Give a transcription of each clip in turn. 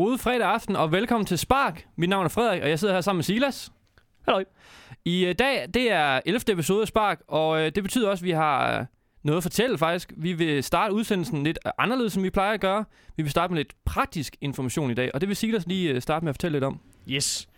God fredag aften, og velkommen til Spark. Mit navn er Frederik, og jeg sidder her sammen med Silas. Hallo. I uh, dag, det er 11. episode af Spark, og uh, det betyder også, at vi har uh, noget at fortælle faktisk. Vi vil starte udsendelsen lidt anderledes, som vi plejer at gøre. Vi vil starte med lidt praktisk information i dag, og det vil Silas lige starte med at fortælle lidt om. Yes.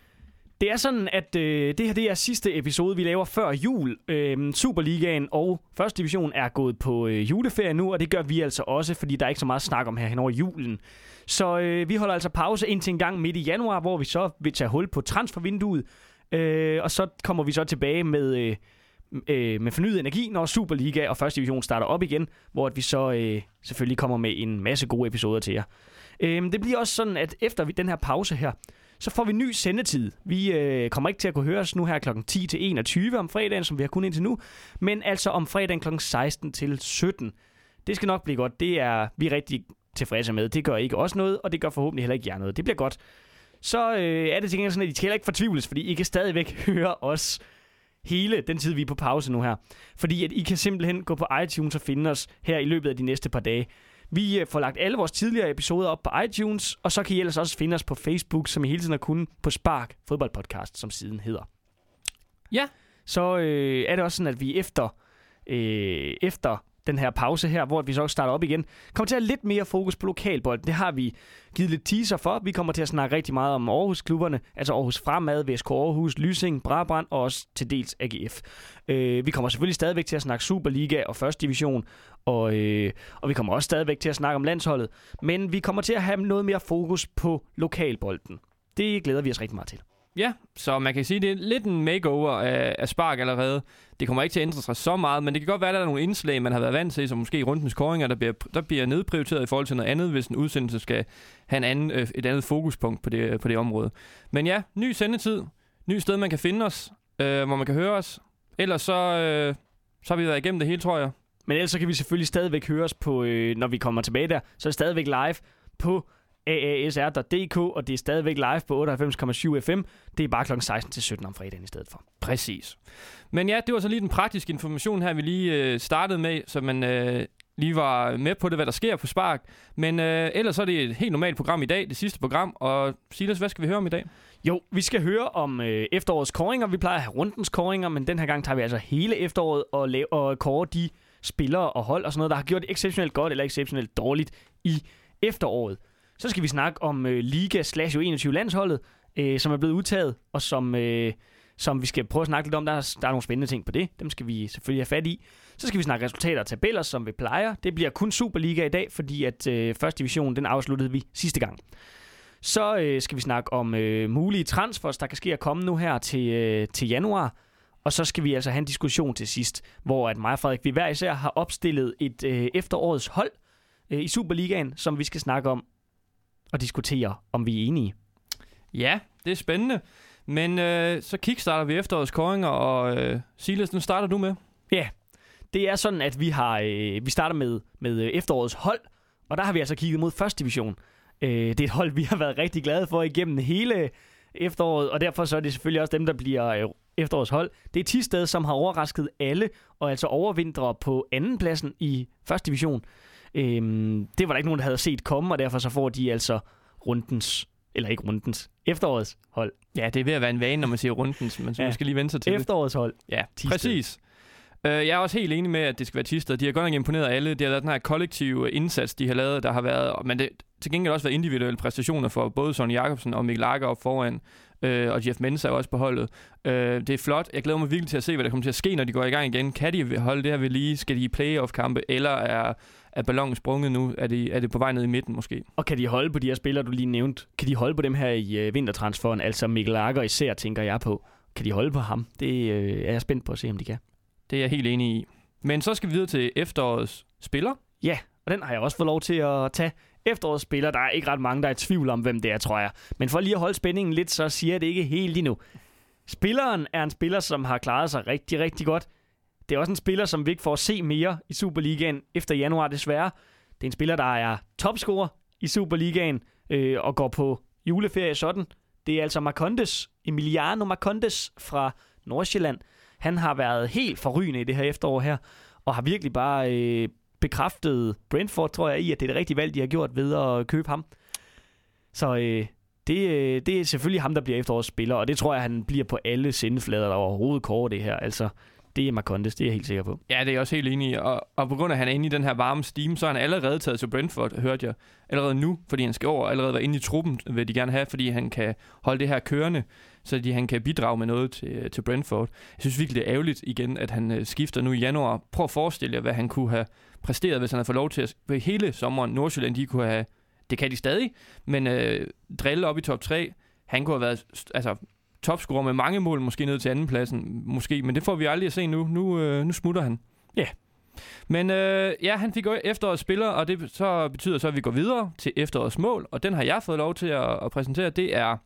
Det er sådan, at øh, det her det er sidste episode, vi laver før jul. Øh, Superligaen og første division er gået på øh, juleferie nu, og det gør vi altså også, fordi der er ikke så meget snak om her hen over julen. Så øh, vi holder altså pause indtil en gang midt i januar, hvor vi så vil tage hul på transfervinduet. Øh, og så kommer vi så tilbage med, øh, øh, med fornyet energi, når Superliga og første division starter op igen, hvor at vi så øh, selvfølgelig kommer med en masse gode episoder til jer. Øh, det bliver også sådan, at efter den her pause her, så får vi ny sendetid. Vi øh, kommer ikke til at kunne høre os nu her kl. 10 til 21 om fredagen, som vi har kun indtil nu, men altså om fredagen kl. 16 til 17. Det skal nok blive godt. Det er vi er rigtig tilfredse med. Det gør ikke også noget, og det gør forhåbentlig heller ikke jer noget. Det bliver godt. Så øh, er det til gengæld sådan, at I skal heller ikke fortvivles, fordi I kan stadigvæk høre os hele den tid, vi er på pause nu her. Fordi at I kan simpelthen gå på iTunes og finde os her i løbet af de næste par dage. Vi øh, får lagt alle vores tidligere episoder op på iTunes, og så kan I ellers også finde os på Facebook, som I hele tiden har kunnet på Spark Fodboldpodcast, som siden hedder. Ja. Så øh, er det også sådan, at vi efter, øh, efter den her pause her, hvor vi så starter op igen, kommer til at have lidt mere fokus på lokalbold. Det har vi givet lidt teaser for. Vi kommer til at snakke rigtig meget om Aarhus-klubberne, altså Aarhus Fremad, VSK Aarhus, Lysing, Brabrand og også til dels AGF. Øh, vi kommer selvfølgelig stadigvæk til at snakke Superliga og første division, og, øh, og vi kommer også stadigvæk til at snakke om landsholdet, men vi kommer til at have noget mere fokus på lokalbolden. Det glæder vi os rigtig meget til. Ja, så man kan sige, at det er lidt en makeover af, af Spark allerede. Det kommer ikke til at ændre sig så meget, men det kan godt være, at der er nogle indslag, man har været vant til, som måske rundens koringer, der bliver, der bliver nedprioriteret i forhold til noget andet, hvis en udsendelse skal have en anden, øh, et andet fokuspunkt på det, på det område. Men ja, ny sendetid, ny sted, man kan finde os, øh, hvor man kan høre os. Ellers så, øh, så har vi været igennem det hele, tror jeg. Men ellers så kan vi selvfølgelig stadigvæk høre os på, øh, når vi kommer tilbage der, så er det stadigvæk live på aasr.dk, og det er stadigvæk live på 98,7 FM. Det er bare kl. 16 til 17 om fredagen i stedet for. Præcis. Men ja, det var så lige den praktiske information her, vi lige øh, startede med, så man øh, lige var med på det, hvad der sker på Spark. Men øh, ellers så er det et helt normalt program i dag, det sidste program. Og Silas, hvad skal vi høre om i dag? Jo, vi skal høre om øh, efterårets koringer. Vi plejer at have rundens koringer, men den her gang tager vi altså hele efteråret og, laver, og kåre de spillere og hold og sådan noget, der har gjort det exceptionelt godt eller exceptionelt dårligt i efteråret. Så skal vi snakke om øh, Liga slash 21 landsholdet, øh, som er blevet udtaget, og som, øh, som vi skal prøve at snakke lidt om. Der er, der er nogle spændende ting på det. Dem skal vi selvfølgelig have fat i. Så skal vi snakke resultater og tabeller, som vi plejer. Det bliver kun Superliga i dag, fordi at øh, første division, den afsluttede vi sidste gang. Så øh, skal vi snakke om øh, mulige transfers, der kan ske at komme nu her til, øh, til januar. Og så skal vi altså have en diskussion til sidst, hvor at mig og Frederik, vi hver især har opstillet et øh, efterårets hold øh, i Superligaen, som vi skal snakke om og diskutere, om vi er enige. Ja, det er spændende. Men øh, så kickstarter vi efterårets koringer, og øh, Silas, nu starter du med. Ja, det er sådan, at vi har øh, vi starter med, med øh, efterårets hold, og der har vi altså kigget mod første division. Øh, det er et hold, vi har været rigtig glade for igennem hele efteråret, og derfor så er det selvfølgelig også dem, der bliver øh, efterårets hold. Det er Tisted, som har overrasket alle, og altså overvintrer på andenpladsen i første division. Øhm, det var der ikke nogen, der havde set komme, og derfor så får de altså rundens, eller ikke rundens, efterårets hold. Ja, det er ved at være en vane, når man siger rundens, men så ja. man skal lige vente sig til Efterårets hold. Ja, Tisted. præcis. Uh, jeg er også helt enig med, at det skal være Tisted. De har godt nok imponeret alle. De har lavet den her kollektive indsats, de har lavet, der har været... Men det til gengæld også været individuelle præstationer for både Sonny Jacobsen og Mikkel Lager foran øh, og Jeff Mensa er også på holdet. Øh, det er flot. Jeg glæder mig virkelig til at se, hvad der kommer til at ske, når de går i gang igen. Kan de holde det her ved lige? Skal de i playoff-kampe? Eller er, er ballonen sprunget nu? Er det, er det på vej ned i midten måske? Og kan de holde på de her spillere, du lige nævnte? Kan de holde på dem her i øh, vintertransferen? Altså Mikkel Lager især, tænker jeg på. Kan de holde på ham? Det øh, er jeg spændt på at se, om de kan. Det er jeg helt enig i. Men så skal vi videre til efterårets spiller. Ja, og den har jeg også fået lov til at tage efterårets spiller. Der er ikke ret mange, der er i tvivl om, hvem det er, tror jeg. Men for lige at holde spændingen lidt, så siger jeg det ikke helt endnu. Spilleren er en spiller, som har klaret sig rigtig, rigtig godt. Det er også en spiller, som vi ikke får at se mere i Superligaen efter januar, desværre. Det er en spiller, der er topscorer i Superligaen øh, og går på juleferie sådan. Det er altså Marcondes, Emiliano Marcondes fra Nordsjælland. Han har været helt forrygende i det her efterår her, og har virkelig bare øh, bekræftet Brentford, tror jeg, i, at det er det rigtige valg, de har gjort ved at købe ham. Så øh, det, øh, det er selvfølgelig ham, der bliver efterårets spiller, og det tror jeg, han bliver på alle sendeflader, der overhovedet kårer det her. Altså, det er Marcondes, det er jeg helt sikker på. Ja, det er jeg også helt enig i. Og, og på grund af, at han er inde i den her varme steam, så er han allerede taget til Brentford, hørte jeg. Allerede nu, fordi han skal over. Allerede være inde i truppen, vil de gerne have, fordi han kan holde det her kørende, så de, han kan bidrage med noget til, til Brentford. Jeg synes virkelig, det er ærgerligt igen, at han øh, skifter nu i januar. Prøv at forestille jer, hvad han kunne have præsteret, hvis han havde fået lov til at... Hele sommeren, Nordsjælland, de kunne have... Det kan de stadig, men øh, drille op i top 3. Han kunne have været altså, topscorer med mange mål, måske ned til andenpladsen, måske, men det får vi aldrig at se nu. Nu, øh, nu smutter han. Ja. Yeah. Men øh, ja, han fik efterårets spiller, og det så betyder så, at vi går videre til efterårets mål, og den har jeg fået lov til at, at præsentere. Det er,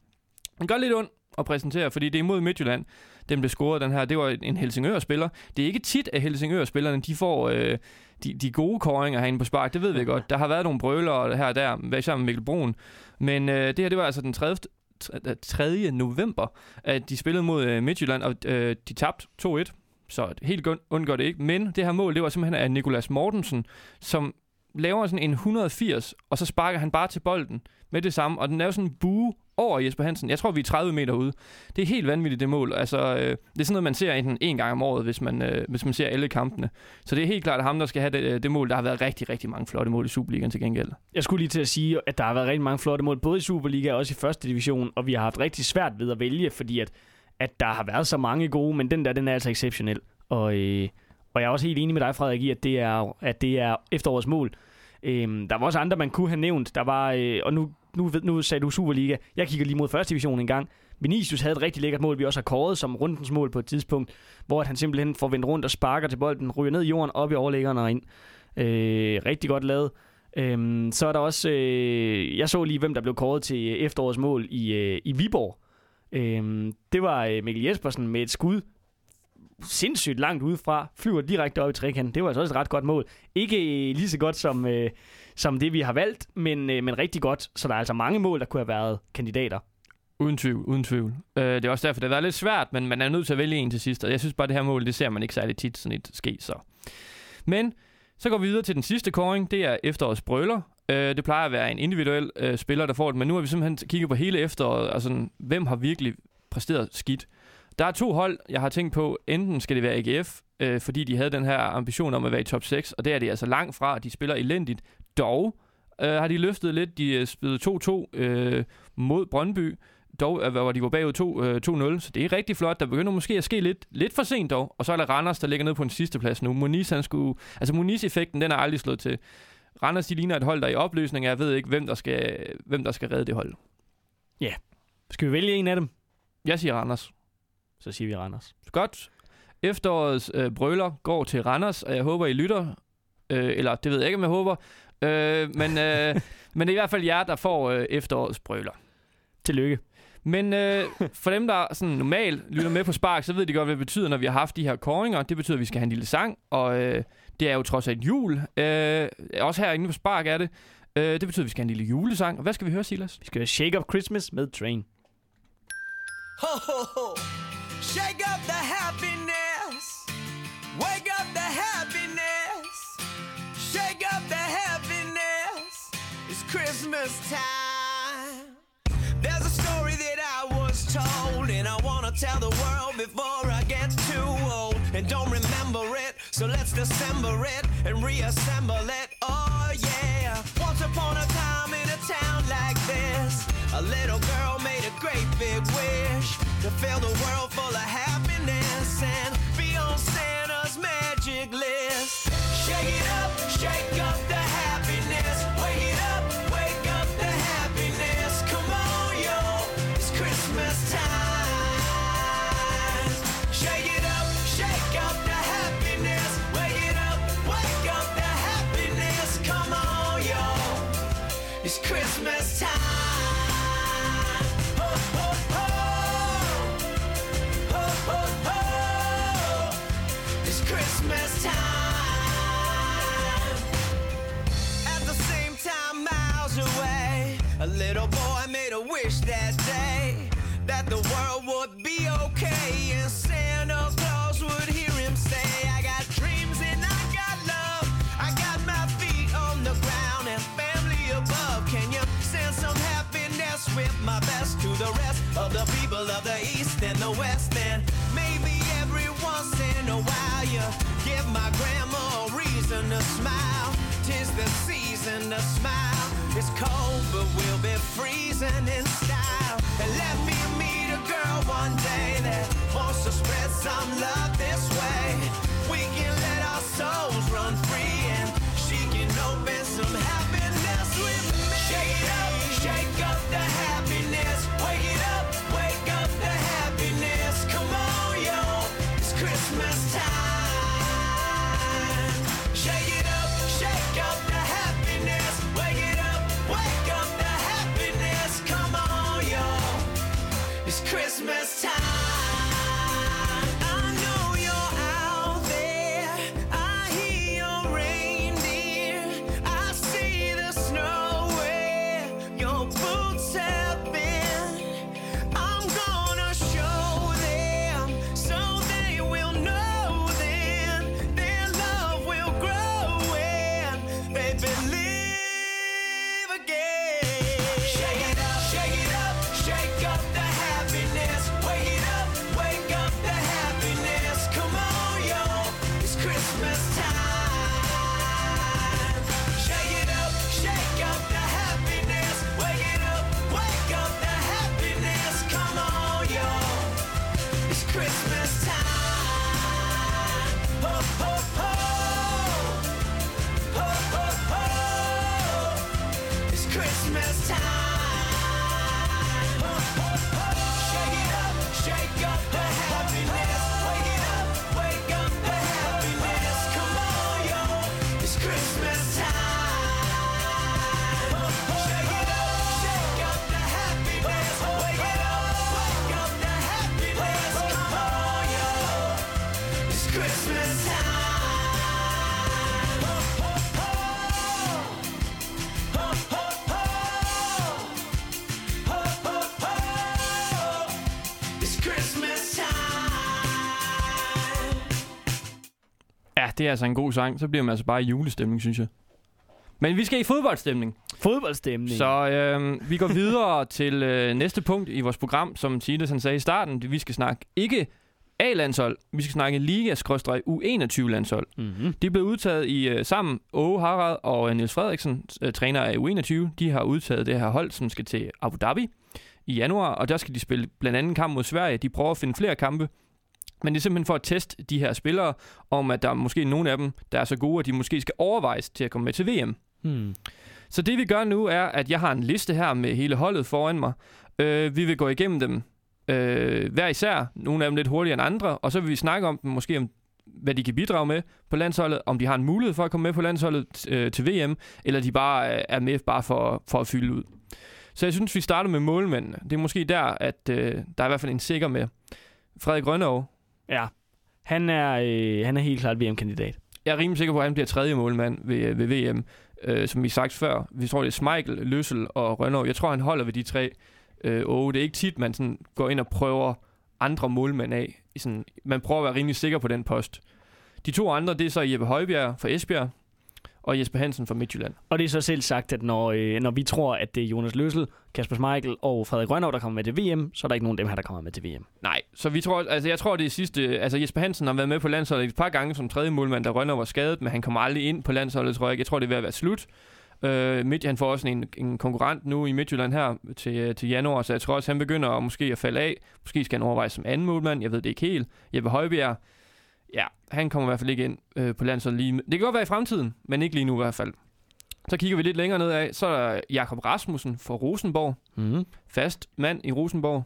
den gør lidt ondt at præsentere, fordi det er imod Midtjylland. Den blev scoret, den her. Det var en Helsingør-spiller. Det er ikke tit, at Helsingør-spillerne, de får øh, de, de gode koringer herinde på spark. Det ved vi godt. Der har været nogle brøler her og der, sammen med Mikkel Brun. Men øh, det her, det var altså den 30. 3. november, at de spillede mod øh, Midtjylland, og øh, de tabte 2-1. Så helt undgår det ikke. Men det her mål, det var simpelthen af Nikolas Mortensen, som laver sådan en 180, og så sparker han bare til bolden med det samme, og den er sådan en bue over Jesper Hansen. Jeg tror, vi er 30 meter ude. Det er helt vanvittigt, det mål. Altså, øh, det er sådan noget, man ser enten en gang om året, hvis man, øh, hvis man ser alle kampene. Så det er helt klart ham, der skal have det, øh, det mål. Der har været rigtig, rigtig mange flotte mål i Superligaen til gengæld. Jeg skulle lige til at sige, at der har været rigtig mange flotte mål, både i Superliga og også i første division, og vi har haft rigtig svært ved at vælge, fordi at, at der har været så mange gode, men den der, den er altså exceptionel. Og, øh, og jeg er også helt enig med dig, Frederik, i, at det er, at det er efterårets mål. Øh, der var også andre, man kunne have nævnt. Der var, øh, og nu nu, nu sagde du Superliga. Jeg kigger lige mod første division en gang. Vinicius havde et rigtig lækkert mål, vi også har kåret som rundens mål på et tidspunkt, hvor han simpelthen får vendt rundt og sparker til bolden, ryger ned i jorden, op i overlæggeren og ind. Øh, rigtig godt lavet. Øhm, så er der også, øh, jeg så lige, hvem der blev kåret til øh, efterårets mål i, øh, i Viborg. Øhm, det var øh, Mikkel Jespersen med et skud sindssygt langt udefra, flyver direkte op i trekanten. Det var altså også et ret godt mål. Ikke øh, lige så godt som, øh, som det, vi har valgt, men, øh, men rigtig godt. Så der er altså mange mål, der kunne have været kandidater. Uden tvivl, uden tvivl. Øh, det er også derfor, det har været lidt svært, men man er nødt til at vælge en til sidst. Og jeg synes bare, det her mål, det ser man ikke særlig tit sådan et ske. Så. Men så går vi videre til den sidste koring. Det er efterårets brøler. Øh, det plejer at være en individuel øh, spiller, der får det, men nu har vi simpelthen kigget på hele efteråret. Altså, hvem har virkelig præsteret skidt? Der er to hold, jeg har tænkt på. Enten skal det være AGF, øh, fordi de havde den her ambition om at være i top 6, og det er de altså langt fra. De spiller elendigt. Dog øh, har de løftet lidt. De øh, spillede 2-2 øh, mod Brøndby, dog, øh, hvor de var bagud 2, øh, 2-0, så det er rigtig flot. Der begynder måske at ske lidt, lidt for sent dog, og så er der Randers, der ligger nede på en sidste plads nu. Moniz, han skulle, altså Moniz-effekten, den er aldrig slået til. Randers, de ligner et hold, der er i opløsning, jeg ved ikke, hvem der skal, hvem der skal redde det hold. Ja. Yeah. Skal vi vælge en af dem? Jeg siger Randers. Så siger vi Randers. Godt. Efterårets øh, brøler går til Randers, og jeg håber, I lytter. Øh, eller det ved jeg ikke, om jeg håber. Øh, men, øh, men det er i hvert fald jer, der får øh, efterårets brøler. Tillykke. Men øh, for dem, der sådan normalt lytter med på Spark, så ved de godt, hvad det betyder, når vi har haft de her koringer. Det betyder, at vi skal have en lille sang, og øh, det er jo trods alt jul. Øh, også herinde på Spark er det. Øh, det betyder, at vi skal have en lille julesang. Og hvad skal vi høre, Silas? Vi skal høre Shake Up Christmas med Train. Ho, ho, ho. Shake up the happiness. Wake up the happiness. Shake up the happiness. It's Christmas time. There's a story that I was told, and I want to tell the world before I get too old. And don't remember it, so let's dissemble it and reassemble it. Oh, yeah. To fill the world full of happiness West End. Maybe every once in a while you give my grandma a reason to smile. Tis the season to smile. It's cold, but we'll be freezing in style. And let me meet a girl one day that wants to spread some love this way. We can let our souls run free and she can open some happiness with me. Shake it up, shake up the happiness. Det er altså en god sang. Så bliver man altså bare i julestemning, synes jeg. Men vi skal i fodboldstemning. Fodboldstemning. Så øh, vi går videre til øh, næste punkt i vores program, som Tine han sagde i starten. Vi skal snakke ikke A-landshold, vi skal snakke Liga-U21-landshold. Mm-hmm. De blev udtaget i øh, sammen, Åge Harald og øh, Niels Frederiksen, øh, træner af U21. De har udtaget det her hold, som skal til Abu Dhabi i januar, og der skal de spille blandt andet kamp mod Sverige. De prøver at finde flere kampe, men det er simpelthen for at teste de her spillere, om at der er måske nogle af dem, der er så gode, at de måske skal overvejes til at komme med til VM. Hmm. Så det vi gør nu er, at jeg har en liste her med hele holdet foran mig. Øh, vi vil gå igennem dem øh, hver især, nogle af dem lidt hurtigere end andre, og så vil vi snakke om dem, måske om hvad de kan bidrage med på landsholdet, om de har en mulighed for at komme med på landsholdet øh, til VM, eller de bare øh, er med bare for, for at fylde ud. Så jeg synes, vi starter med målmændene. Det er måske der, at øh, der er i hvert fald en sikker med. Frederik Rønnerov. Ja. Han er, øh, han er helt klart VM-kandidat. Jeg er rimelig sikker på, at han bliver tredje målmand ved, øh, ved VM. Øh, som vi sagt før, vi tror, det er Smeichel, Løssel og Rønnow. Jeg tror, han holder ved de tre. Øh, og det er ikke tit, man sådan går ind og prøver andre målmænd af. I Sådan, man prøver at være rimelig sikker på den post. De to andre, det er så Jeppe Højbjerg fra Esbjerg, og Jesper Hansen fra Midtjylland. Og det er så selv sagt, at når, øh, når vi tror, at det er Jonas Løssel, Kasper Schmeichel og Frederik Rønnow, der kommer med til VM, så er der ikke nogen af dem her, der kommer med til VM. Nej, så vi tror, altså jeg tror, det er sidste... Altså Jesper Hansen har været med på landsholdet et par gange som tredje målmand, da Rønner var skadet, men han kommer aldrig ind på landsholdet, tror jeg ikke. Jeg tror, det er ved at være slut. Øh, Midt, han får også en, en konkurrent nu i Midtjylland her til, til januar, så jeg tror også, han begynder at måske at falde af. Måske skal han overveje som anden målmand, jeg ved det ikke helt. Jeppe Højbjerg, ja, han kommer i hvert fald ikke ind øh, på landsholdet lige... Det kan godt være i fremtiden, men ikke lige nu i hvert fald. Så kigger vi lidt længere nedad, så er der Jakob Rasmussen fra Rosenborg. Mm-hmm. Fast mand i Rosenborg.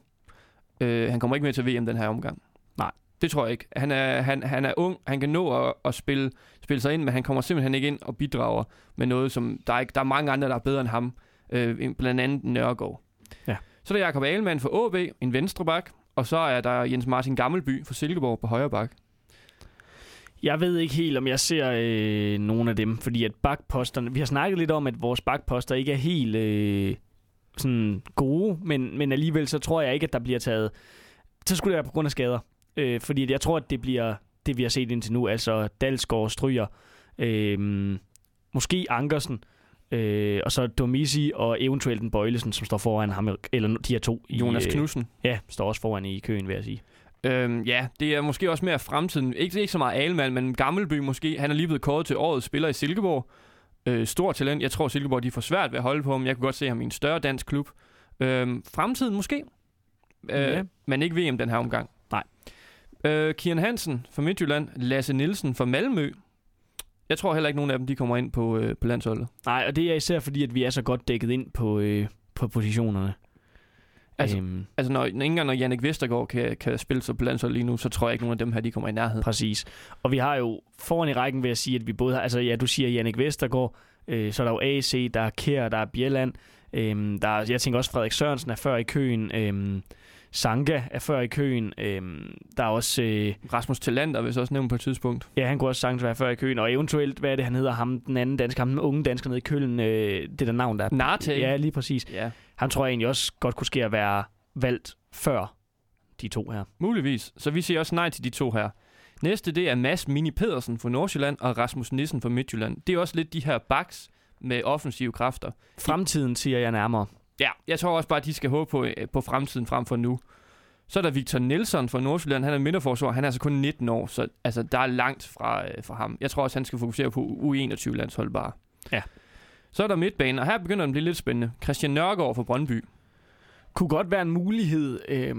Øh, han kommer ikke med til VM den her omgang. Nej. Det tror jeg ikke. Han er, han, han er ung, han kan nå at, at spille, spille sig ind, men han kommer simpelthen ikke ind og bidrager med noget, som der er, ikke, der er mange andre, der er bedre end ham. Øh, blandt andet Nørgaard. Ja. Så er der Jakob Alemann for AB, en venstre bak, og så er der Jens Martin Gammelby for Silkeborg på højre bak. Jeg ved ikke helt, om jeg ser øh, nogle af dem, fordi at bakposterne... Vi har snakket lidt om, at vores bakposter ikke er helt øh, sådan gode, men, men alligevel så tror jeg ikke, at der bliver taget... Så skulle det være på grund af skader. Øh, fordi jeg tror, at det bliver det, vi har set indtil nu. Altså Dalsgaard, Stryger, øh, måske Ankersen. Øh, og så Domisi og eventuelt en Bøjlesen, som står foran ham, eller de her to. I, Jonas øh, Knudsen. Ja, står også foran i køen, vil jeg sige. Øhm, ja, det er måske også mere fremtiden. Ikke, ikke så meget Alemann, men Gammelby måske. Han er lige blevet kåret til årets spiller i Silkeborg. Øh, stor talent. Jeg tror, Silkeborg de får svært ved at holde på ham. Jeg kunne godt se ham i en større dansk klub. Øhm, fremtiden måske. Øh, Ja. Men ikke VM den her omgang. Nej. Øh, Kian Hansen fra Midtjylland. Lasse Nielsen fra Malmø. Jeg tror heller ikke, nogen af dem de kommer ind på, øh, på landsholdet. Nej, og det er især fordi, at vi er så godt dækket ind på, øh, på positionerne. Altså- øhm, Altså, når, ikke engang når Jannik Vestergaard kan, kan spille sig på landsholdet lige nu, så tror jeg ikke, nogen af dem her de kommer i nærheden. Præcis. Og vi har jo foran i rækken ved at sige, at vi både har, altså ja, du siger Jannik Vestergaard, øh, så er der jo AC, der er Kjær, der er Bjelland, øhm, der er, jeg tænker også Frederik Sørensen er før i køen, øhm, Sanka er før i køen, øhm, der er også, øh, Rasmus Tillander vil så også nævne på et tidspunkt. ja, han kunne også sagtens være før i køen, og eventuelt, hvad er det, han hedder, ham, den anden dansker, ham, den unge dansker nede i Køln, øh, det der navn der. er- Narte. Ja, lige præcis. ja. Han tror jeg egentlig også godt kunne ske at være valgt før de to her. Muligvis. Så vi siger også nej til de to her. Næste, det er Mads Mini Pedersen fra Nordsjælland og Rasmus Nissen fra Midtjylland. Det er også lidt de her backs med offensive kræfter. Fremtiden siger jeg nærmere. Ja, jeg tror også bare, at de skal håbe på, øh, på fremtiden frem for nu. Så er der Victor Nielsen fra Nordsjælland. Han er midterforsvar. Han er altså kun 19 år, så altså, der er langt fra, øh, fra ham. Jeg tror også, han skal fokusere på U21-landshold bare. Ja. Så er der midtbanen, og her begynder den at blive lidt spændende. Christian Nørgaard fra Brøndby. kunne godt være en mulighed. Øh,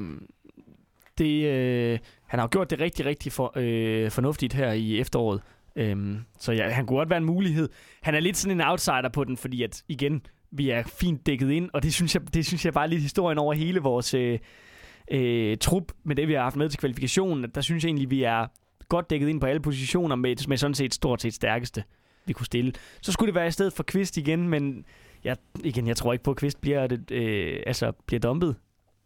det, øh, han har jo gjort det rigtig, rigtig for, øh, fornuftigt her i efteråret. Øh, så ja, han kunne godt være en mulighed. Han er lidt sådan en outsider på den, fordi at igen, vi er fint dækket ind, og det synes jeg, det synes jeg bare er lidt historien over hele vores øh, øh, trup med det, vi har haft med til kvalifikationen. at Der synes jeg egentlig, vi er godt dækket ind på alle positioner med, med sådan set stort set stærkeste, vi kunne stille. Så skulle det være i stedet for Kvist igen, men jeg, igen, jeg tror ikke på, at Kvist bliver, det, øh, altså, bliver dumpet.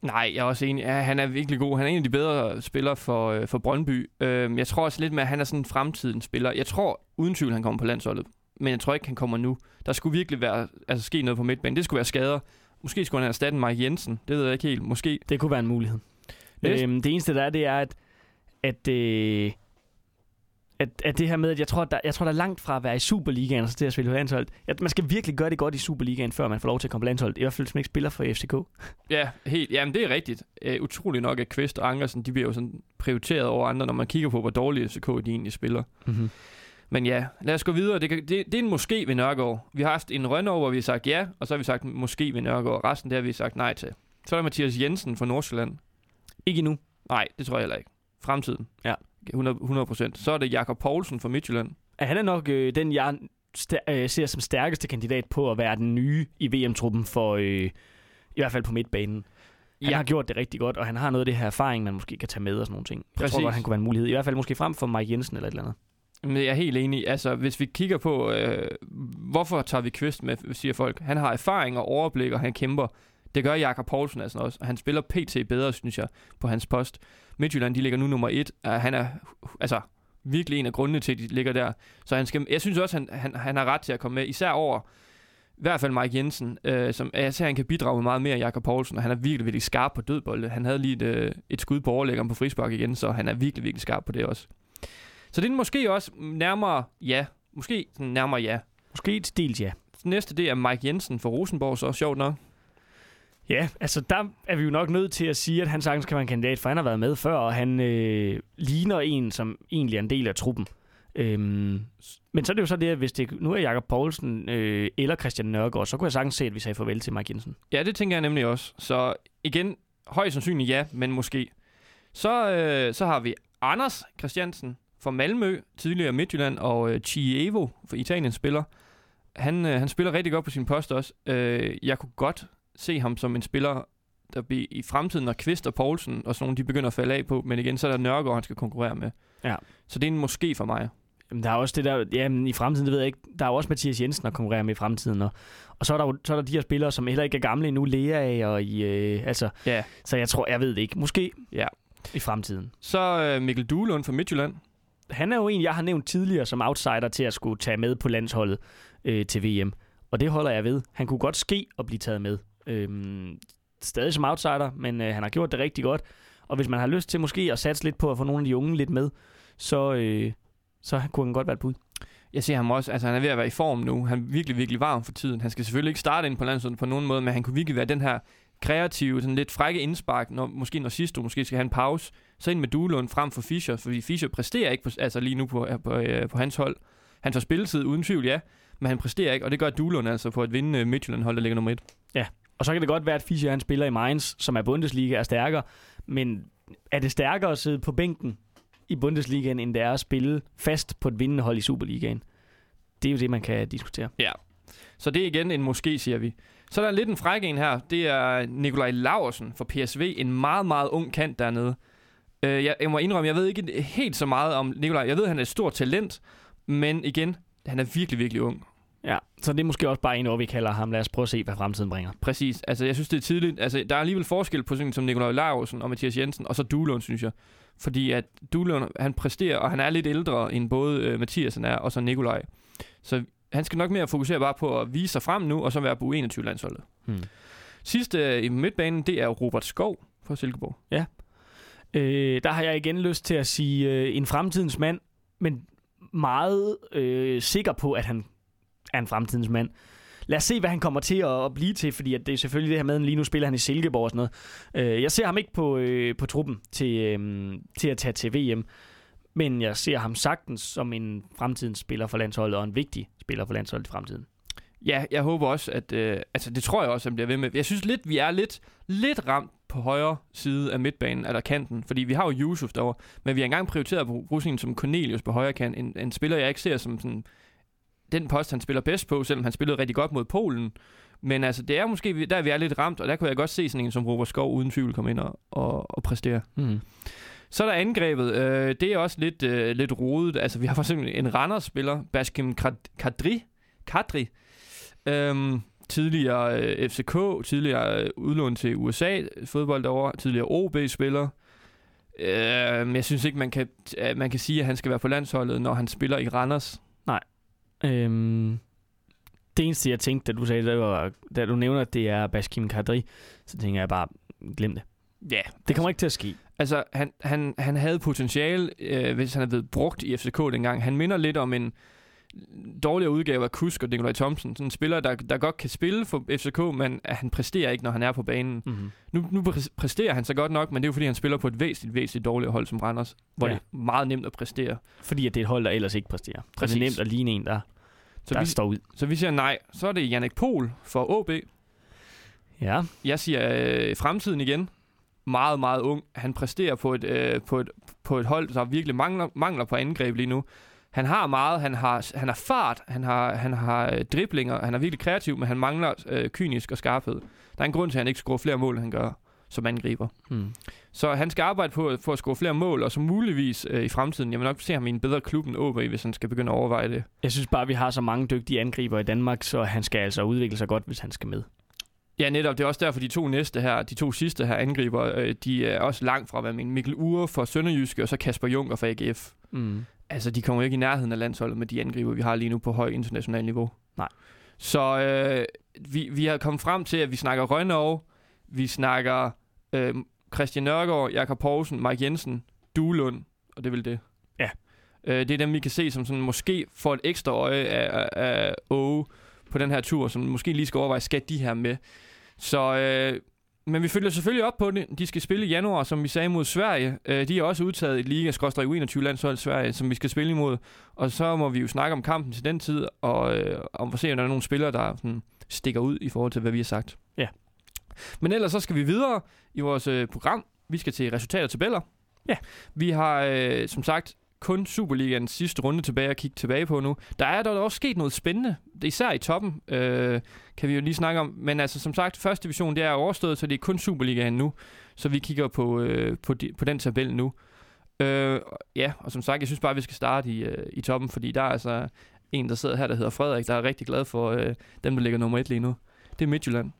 Nej, jeg er også enig. Ja, han er virkelig god. Han er en af de bedre spillere for, øh, for Brøndby. Øh, jeg tror også lidt med, at han er sådan en fremtidens spiller. Jeg tror uden tvivl, han kommer på landsholdet. Men jeg tror ikke, han kommer nu. Der skulle virkelig være, altså, ske noget på midtbanen. Det skulle være skader. Måske skulle han erstatte Mike Jensen. Det ved jeg ikke helt. Måske. Det kunne være en mulighed. Næste. Øhm, det eneste der er, det er, at, at, øh, at, at det her med, at jeg tror, der, jeg tror, der er langt fra at være i Superligaen og så til at spille på landshold. At man skal virkelig gøre det godt i Superligaen, før man får lov til at komme på landshold. I hvert fald, hvis man ikke spiller for FCK. Ja, helt. Jamen, det er rigtigt. Uh, utroligt nok, at Kvist og Ankersen, de bliver jo sådan prioriteret over andre, når man kigger på, hvor dårlige FCK de egentlig spiller. Mm-hmm. Men ja, lad os gå videre. Det, kan, det, det er en måske ved Nørgaard. Vi har haft en røn over, hvor vi har sagt ja, og så har vi sagt måske ved Nørgaard. Resten det har vi sagt nej til. Så er der Mathias Jensen fra Nordsjælland. Ikke endnu. Nej, det tror jeg heller ikke. Fremtiden. Ja. 100, 100%. Så er det Jakob Poulsen fra Midtjylland. Ja, Han er nok øh, den, jeg øh, ser som stærkeste kandidat på at være den nye i VM-truppen for, øh, i hvert fald på midtbanen. Han Ja. har gjort det rigtig godt, og han har noget af det her erfaring, man måske kan tage med og sådan nogle ting. Jeg Præcis. tror godt, han kunne være en mulighed. I hvert fald måske frem for Mike Jensen eller et eller andet. Men jeg er helt enig. Altså, hvis vi kigger på, øh, hvorfor tager vi Kvist med, siger folk. Han har erfaring og overblik, og han kæmper. Det gør Jakob Poulsen altså også. Og han spiller pt. bedre, synes jeg, på hans post. Midtjylland, de ligger nu nummer et. Uh, han er altså virkelig en af grundene til, at de ligger der. Så han skal, jeg synes også, han, han, han har ret til at komme med. Især over i hvert fald Mike Jensen, øh, som jeg ser, han kan bidrage med meget mere end Jakob Poulsen, og han er virkelig, virkelig skarp på dødbolde. Han havde lige et, øh, et skud på overlæggeren på frispark igen, så han er virkelig, virkelig skarp på det også. Så det er måske også nærmere ja. Måske nærmere ja. Måske til dels ja. Næste, det er Mike Jensen fra Rosenborg, så sjovt nok. Ja, altså der er vi jo nok nødt til at sige, at han sagtens kan være en kandidat, for han har været med før, og han øh, ligner en, som egentlig er en del af truppen. Øhm, men så er det jo så det, at hvis det nu er Jakob Poulsen øh, eller Christian Nørgaard, så kunne jeg sagtens se, at vi sagde farvel til Mark Jensen. Ja, det tænker jeg nemlig også. Så igen, højst sandsynligt ja, men måske. Så, øh, så har vi Anders Christiansen fra Malmø, tidligere Midtjylland, og øh, Chievo fra Italien spiller. Han, øh, han spiller rigtig godt på sin post også. Øh, jeg kunne godt se ham som en spiller, der bliver i fremtiden, når Kvist og Poulsen og sådan nogle, de begynder at falde af på. Men igen, så er der Nørgaard, han skal konkurrere med. Ja. Så det er en måske for mig. Jamen, der er også det der, jamen, i fremtiden, det ved jeg ikke, der er også Mathias Jensen at konkurrere med i fremtiden, og, og så, er der så er der de her spillere, som heller ikke er gamle endnu, Lea og i, øh, altså, Ja. så jeg tror, jeg ved det ikke, måske Ja. i fremtiden. Så øh, Mikkel Duelund fra Midtjylland. han er jo en, jeg har nævnt tidligere som outsider til at skulle tage med på landsholdet øh, til VM. Og det holder jeg ved. Han kunne godt ske at blive taget med. Øhm, stadig som outsider, men øh, han har gjort det rigtig godt. Og hvis man har lyst til måske at satse lidt på at få nogle af de unge lidt med, så, øh, så kunne han godt være et bud. jeg ser ham også, altså han er ved at være i form nu. Han er virkelig, virkelig varm for tiden. Han skal selvfølgelig ikke starte ind på landsholdet på nogen måde, men han kunne virkelig være den her kreative, sådan lidt frække indspark, når, måske når sidst du måske skal have en pause, så ind med Duelund frem for Fischer, fordi Fischer præsterer ikke på, altså lige nu på, på, på, på hans hold. Han får spilletid uden tvivl, ja, men han præsterer ikke, og det gør Duelund altså på at vinde Midtjylland-hold, der ligger nummer et. Og så kan det godt være, at Fischer han spiller i Mainz, som er Bundesliga, er stærkere. Men er det stærkere at sidde på bænken i Bundesligaen, end det er at spille fast på et vindende hold i Superligaen? Det er jo det, man kan diskutere. Ja. Så det er igen en måske, siger vi. Så der er lidt en fræk en her. Det er Nikolaj Laursen fra PSV. En meget, meget ung kant dernede. Øh, jeg, jeg må indrømme, jeg ved ikke helt så meget om Nikolaj. Jeg ved, at han er et stort talent. Men igen, han er virkelig, virkelig ung. Ja, så det er måske også bare en år, vi kalder ham. Lad os prøve at se, hvad fremtiden bringer. Præcis. Altså, jeg synes, det er tidligt. Altså, der er alligevel forskel på sådan som Nikolaj Laursen og Mathias Jensen, og så Duelund, synes jeg. Fordi at Duelund, han præsterer, og han er lidt ældre end både øh, Mathias han er, og så Nikolaj. Så han skal nok mere fokusere bare på at vise sig frem nu, og så være på U21-landsholdet. Hmm. Sidste øh, i midtbanen, det er Robert Skov fra Silkeborg. Øh, der har jeg igen lyst til at sige øh, en fremtidens mand, men meget øh, sikker på, at han er en fremtidens mand. Lad os se, hvad han kommer til at, at blive til, fordi at det er selvfølgelig det her med, at lige nu spiller han i Silkeborg og sådan noget. Øh, jeg ser ham ikke på, øh, på truppen til, øh, til at tage til VM, men jeg ser ham sagtens som en fremtidens spiller for landsholdet, og en vigtig spiller for landsholdet i fremtiden. Ja, jeg håber også, at... Øh, altså, det tror jeg også, han bliver ved med. Jeg synes lidt, vi er lidt, lidt ramt på højre side af midtbanen, eller kanten, fordi vi har jo Yusuf derovre, men vi har engang prioriteret Rusingen som Cornelius på højre kant, en, en spiller, jeg ikke ser som sådan, den post, han spiller bedst på, selvom han spillede rigtig godt mod Polen. Men altså, det er måske, der vi er lidt ramt, og der kunne jeg godt se sådan en som Robert Skov uden tvivl komme ind og, og, og præstere. Mm. Så er der angrebet. Øh, det er også lidt, øh, lidt rodet. Altså, vi har for eksempel en Randers-spiller, Baskim Kad- Kadri, Kadri øhm, tidligere øh, FCK, tidligere øh, udlån til USA, fodbold derovre, tidligere OB-spiller. Øh, men jeg synes ikke, man kan, øh, man kan sige, at han skal være på landsholdet, når han spiller i Randers. Øhm, det eneste, jeg tænkte, da du sagde, det var, da du nævner, at det er Baskim Kadri, så tænker jeg bare, glem det. Ja, Det kommer ikke til at ske. Altså, han, han, han havde potentiale, øh, hvis han havde blevet brugt i FCK dengang. Han minder lidt om en dårligere udgave af Kusk og Nikolaj Thomsen. Sådan en spiller, der, der godt kan spille for FCK, men at han præsterer ikke, når han er på banen. Mm-hmm. Nu, nu præ- præsterer han så godt nok, men det er jo fordi, han spiller på et væsentligt, væsentligt dårligere hold som Randers, hvor Ja. det er meget nemt at præstere. Fordi at det er et hold, der ellers ikke præsterer. Så det Præcis. er nemt at ligne en, der, Så, der vi, står ud. så vi siger nej. Så er det Jannik Pohl for AB. Ja. Jeg siger øh, fremtiden igen. Meget, meget ung. Han præsterer på et, øh, på et, på et hold, der virkelig mangler, mangler på angreb lige nu. Han har meget, han har, han har fart, han har, han har øh, driblinger, han er virkelig kreativ, men han mangler øh, kynisk og skarphed. Der er en grund til, at han ikke scorer flere mål, end han gør som angriber. Hmm. Så han skal arbejde på, på at score flere mål, og så muligvis øh, i fremtiden, jeg vil nok se ham i en bedre klub end OB, hvis han skal begynde at overveje det. Jeg synes bare, at vi har så mange dygtige angriber i Danmark, så han skal altså udvikle sig godt, hvis han skal med. Ja, netop. Det er også derfor, de to næste her, de to sidste her angriber, øh, de er også langt fra, hvad min Mikkel Ure for Sønderjyske, og så Kasper Junker for AGF. Mm. Altså, de kommer jo ikke i nærheden af landsholdet med de angriber, vi har lige nu på høj international niveau. Nej. Så øh, vi, vi har kommet frem til, at vi snakker Rønnerov, vi snakker øh, Christian Nørgaard, Jakob Poulsen, Mike Jensen, Duelund, og det er vel det. Ja. Øh, det er dem, vi kan se, som sådan måske får et ekstra øje af, af, af Åge på den her tur, som måske lige skal overveje, skal de her med. Så, øh, men vi følger selvfølgelig op på det. De skal spille i januar, som vi sagde, mod Sverige. Øh, de er også udtaget et liga u 21 landshold Sverige, som vi skal spille imod. Og så må vi jo snakke om kampen til den tid, og øh, om at se, om der er nogle spillere, der sådan, stikker ud i forhold til, hvad vi har sagt. Ja. Men ellers så skal vi videre i vores øh, program. Vi skal til resultater og tabeller. Ja. Vi har, øh, som sagt, kun Superligaens sidste runde tilbage at kigge tilbage på nu. Der er dog også sket noget spændende, især i toppen, øh, kan vi jo lige snakke om. Men altså, som sagt, første division det er overstået, så det er kun Superligaen nu. Så vi kigger på, øh, på, de, på den tabel nu. Øh, ja, og som sagt, jeg synes bare, vi skal starte i, øh, i toppen, fordi der er altså en, der sidder her, der hedder Frederik, der er rigtig glad for øh, dem, der ligger nummer et lige nu. Det er Midtjylland.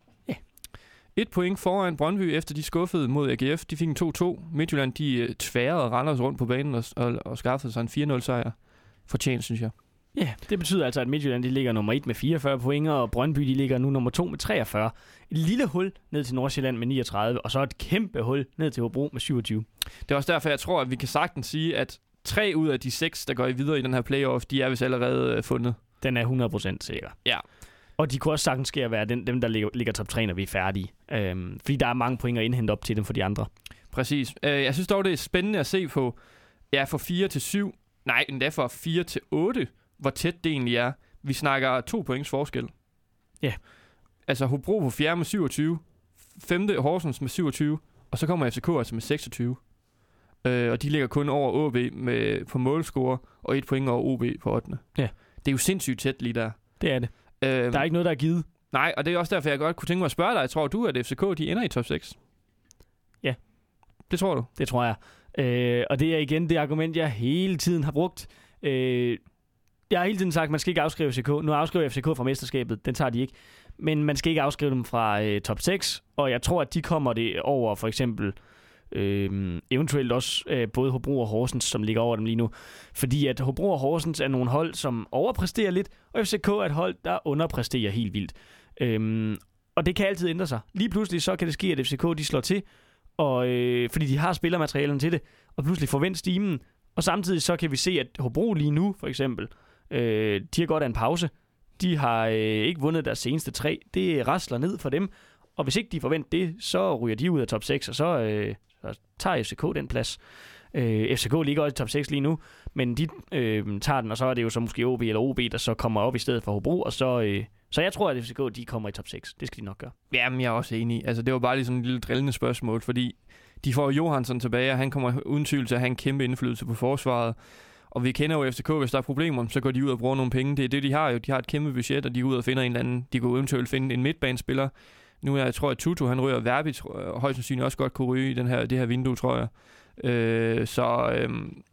Et point foran Brøndby, efter de skuffede mod AGF. De fik en 2-2. Midtjylland, de øh, tværede Randers rundt på banen og, og, og skaffede sig en 4-0 sejr. Fortjent, synes jeg. Ja, det betyder altså, at Midtjylland de ligger nummer 1 med 44 point, og Brøndby de ligger nu nummer 2 med 43. Et lille hul ned til Nordsjælland med 39, og så et kæmpe hul ned til Hobro med 27. Det er også derfor, jeg tror, at vi kan sagtens sige, at tre ud af de seks, der går i videre i den her playoff, de er vist allerede øh, fundet. Den er 100% sikker. Ja. Og de kunne også sagtens ske at være den, dem, der ligger, ligger top 3, når vi er færdige. Øhm, fordi der er mange point at indhente op til dem for de andre. Præcis. Øh, jeg synes dog, det er spændende at se på, ja, fra 4 til 7, nej, endda fra 4 til 8, hvor tæt det egentlig er. Vi snakker to points forskel. Ja. Altså Hobro på 4 med 27, femte Horsens med 27, og så kommer FCK altså med 26. Øh, og de ligger kun over OB med, på målscore, og et point over OB på 8. Ja. Det er jo sindssygt tæt lige der. Det er det. Øh, Der er ikke noget, der er givet. Nej, og det er også derfor, jeg godt kunne tænke mig at spørge dig. Tror du, at FCK de ender i top 6? Ja. Det tror du? Det tror jeg. Øh, og det er igen det argument, jeg hele tiden har brugt. Øh, jeg har hele tiden sagt, at man skal ikke afskrive FCK. Nu afskriver FCK fra mesterskabet. Den tager de ikke. Men man skal ikke afskrive dem fra øh, top 6. Og jeg tror, at de kommer det over for eksempel øh, eventuelt også øh, både Hobro og Horsens, som ligger over dem lige nu. Fordi at Hobro og Horsens er nogle hold, som overpræsterer lidt, og FCK er et hold, der underpræsterer helt vildt. Øh, og det kan altid ændre sig. Lige pludselig så kan det ske, at FCK de slår til, og, øh, fordi de har spillermaterialen til det, og pludselig forvent stimen. Og samtidig så kan vi se, at Hobro lige nu, for eksempel, øh, de har godt af en pause. De har øh, ikke vundet deres seneste tre. Det rasler ned for dem. Og hvis ikke de forventer det, så ryger de ud af top 6, og så, øh, så tager FCK den plads. Øh, FCK ligger også i top 6 lige nu, men de øh, tager den, og så er det jo så måske OB eller OB, der så kommer op i stedet for Hobro, og så, øh, så jeg tror, at FCK de kommer i top 6. Det skal de nok gøre. Jamen, jeg er også enig. Altså, det var bare lige sådan et lille drillende spørgsmål, fordi de får Johansson tilbage, og han kommer uden tvivl til at have en kæmpe indflydelse på forsvaret. Og vi kender jo FCK, hvis der er problemer, så går de ud og bruger nogle penge. Det er det, de har jo. De har et kæmpe budget, og de går ud og finder en eller anden. De går eventuelt finde en midtbanespiller. Nu er jeg tror, at Tutu, han ryger Verbi, tror jeg, og højst sandsynligt også godt kunne ryge i den her, det her vindue, tror jeg. Øh, så øh,